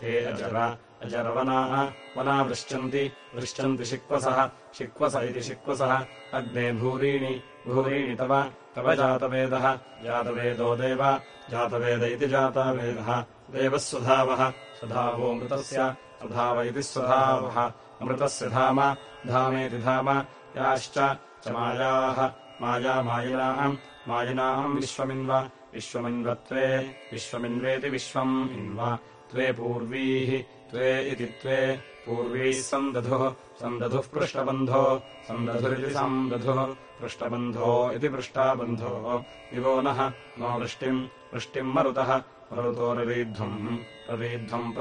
ते अजर अजरवनाः वना वृश्चन्ति वृश्चन्ति शिक्वसः शिक्वस इति शिक्वसः। अग्ने भूरीणि भूरीणि तव तव जातवेदः। जातवेदो देव जातवेद इति जातावेदः। देवः स्वधावः स्वधावो मृतस्य स्वधाव इति स्वधावः। अमृतस्य धाम धामेति धाम याश्च च मायाः। माया मायिनाम् मायिनाम् विश्वमिन्व विश्वमिन्वत्वे विश्वमिन्वेति विश्वम् इन्व। त्वे पूर्वीः त्वे इति त्वे पूर्वीः सन्दधुः सन्दधुः पृष्ठबन्धो सन्दधुरिति सन्दधुः पृष्ठबन्धो इति पृष्ठाबन्धो। विवो नः नो वृष्टिम् वृष्टिम् मरुतः मरुतो ररीध्वम् ररीध्वम्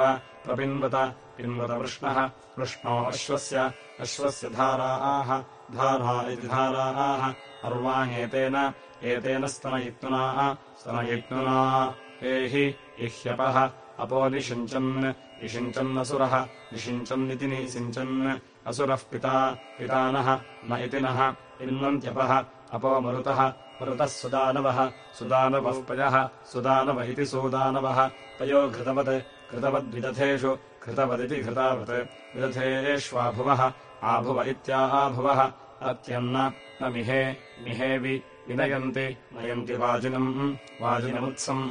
प्रपिन्वत पिन्वत वृष्णः कृष्णो अश्वस्य अश्वस्य धाराः धारा इति धाराः अर्वाङ्येतेन एतेन स्तनयित्नुना स्तनयित्नुना। एहि इह्यपः अपो निषिञ्चन् निषिञ्चन्नसुरः निषिञ्चन्निति निषिञ्चन् असुरः पिता पिता नः इति नः इन्नन्त्यपः अपो मरुतः मरुतः सुदानवः सुदानवः पयः सुदानव इति सुदानवः पयो घृतवत् कृतवद्विदथेषु घृतवदिति घृतावत् विदथेष्वाभुवः आभुव इत्याभुवः अत्यन्न न मिहे मिहेवि विनयन्ति नयन्ति वाजिनम् वाजिनमुत्सम्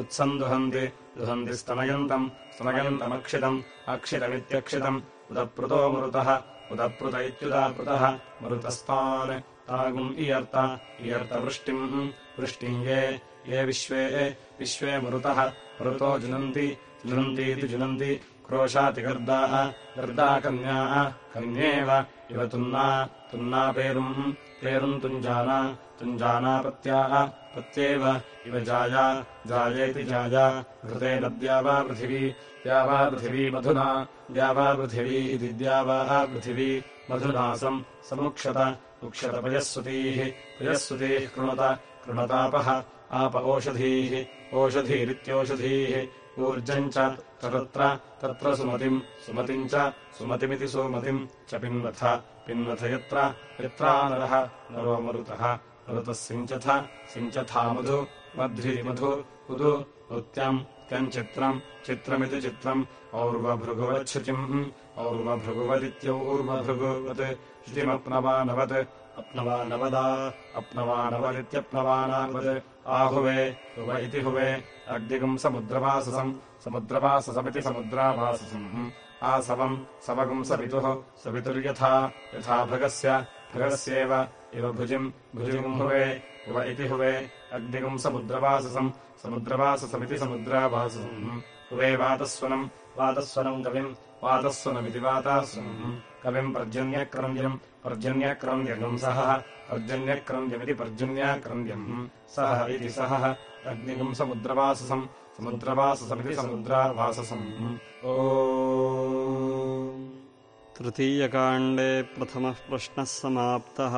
उत्सम् दुहन्ति दुहन्ति स्तनयन्तम् स्तनयन्तमक्षितम् अक्षितमित्यक्षितम् उदप्रुतो मरुतः उदप्रुत इत्युदापृतः मरुतस्तान् तागुम् इयर्त इयर्तवृष्टिम् वृष्टिम् ये ये विश्वे विश्वे मरुतः मरुतो जुनन्ति जुनन्तीति जुनन्ति क्रोशातिगर्दाः गर्दा कन्याः कन्येव इव तुन्ना तुन्ना पेरुम् तुञ्जाना तुञ्जाना पत्याः पत्येव इव जाया जायेति जाया घृते नद्या वा पृथिवी द्या वा पृथिवी मधुना द्या वा पृथिवी इति द्या वा पृथिवी मधुनासम् समुक्षत उक्षतपयःसुतीः पयःसुतीः कृणुत कृणतापः आप ओषधीः ओषधीरित्योषधीः ऊर्जम् च तत्र तत्र सुमतिम् सुमतिम् च सुमतिमिति सुमतिम् च पिन्वथ पिन्वथ यत्र यत्रानरः नरो मरुतः। मरुतः सिञ्चथ सिञ्चथा मधु मध्विमधु उदु उत्त्यम् त्यम् चित्रम् चित्रमिति चित्रम्। और्वभृगुवच्छुचिम् और्वभृगुवदित्यौर्वभृगुवत् श्रुतिमप्नवानवत् अप्नवानवदा अप्नवानवदित्यप्नवानावत्। आहुवे हुव इति हुवे अग्निगम् समुद्रवाससम् समुद्रवाससमिति समुद्रावाससम् आसवम् सवगुम् सवितुः सवितुर्यथा यथा भगस्य भगस्येव। इव भुजिम् भुजिम् हुवे हुव इति हुवे। अग्निगम् समुद्रवाससम् समुद्रवाससमिति समुद्रावाससम्। हुवे वातस्वनम् वातस्वनम् कविम् वातस्वनमिति वातास्वनम्। कविम् पर्जन्यक्रन्द्यम् पर्जन्यक्रन्द्यगम् सह पर्जन्यक्रन्द्यमिति पर्जन्याक्रन्द्यम्। सः इति सः अग्निगम् समुद्रवाससम् समुद्रवाससमिति समुद्रावाससम् ओ। तृतीयकाण्डे प्रथमः प्रश्नः समाप्तः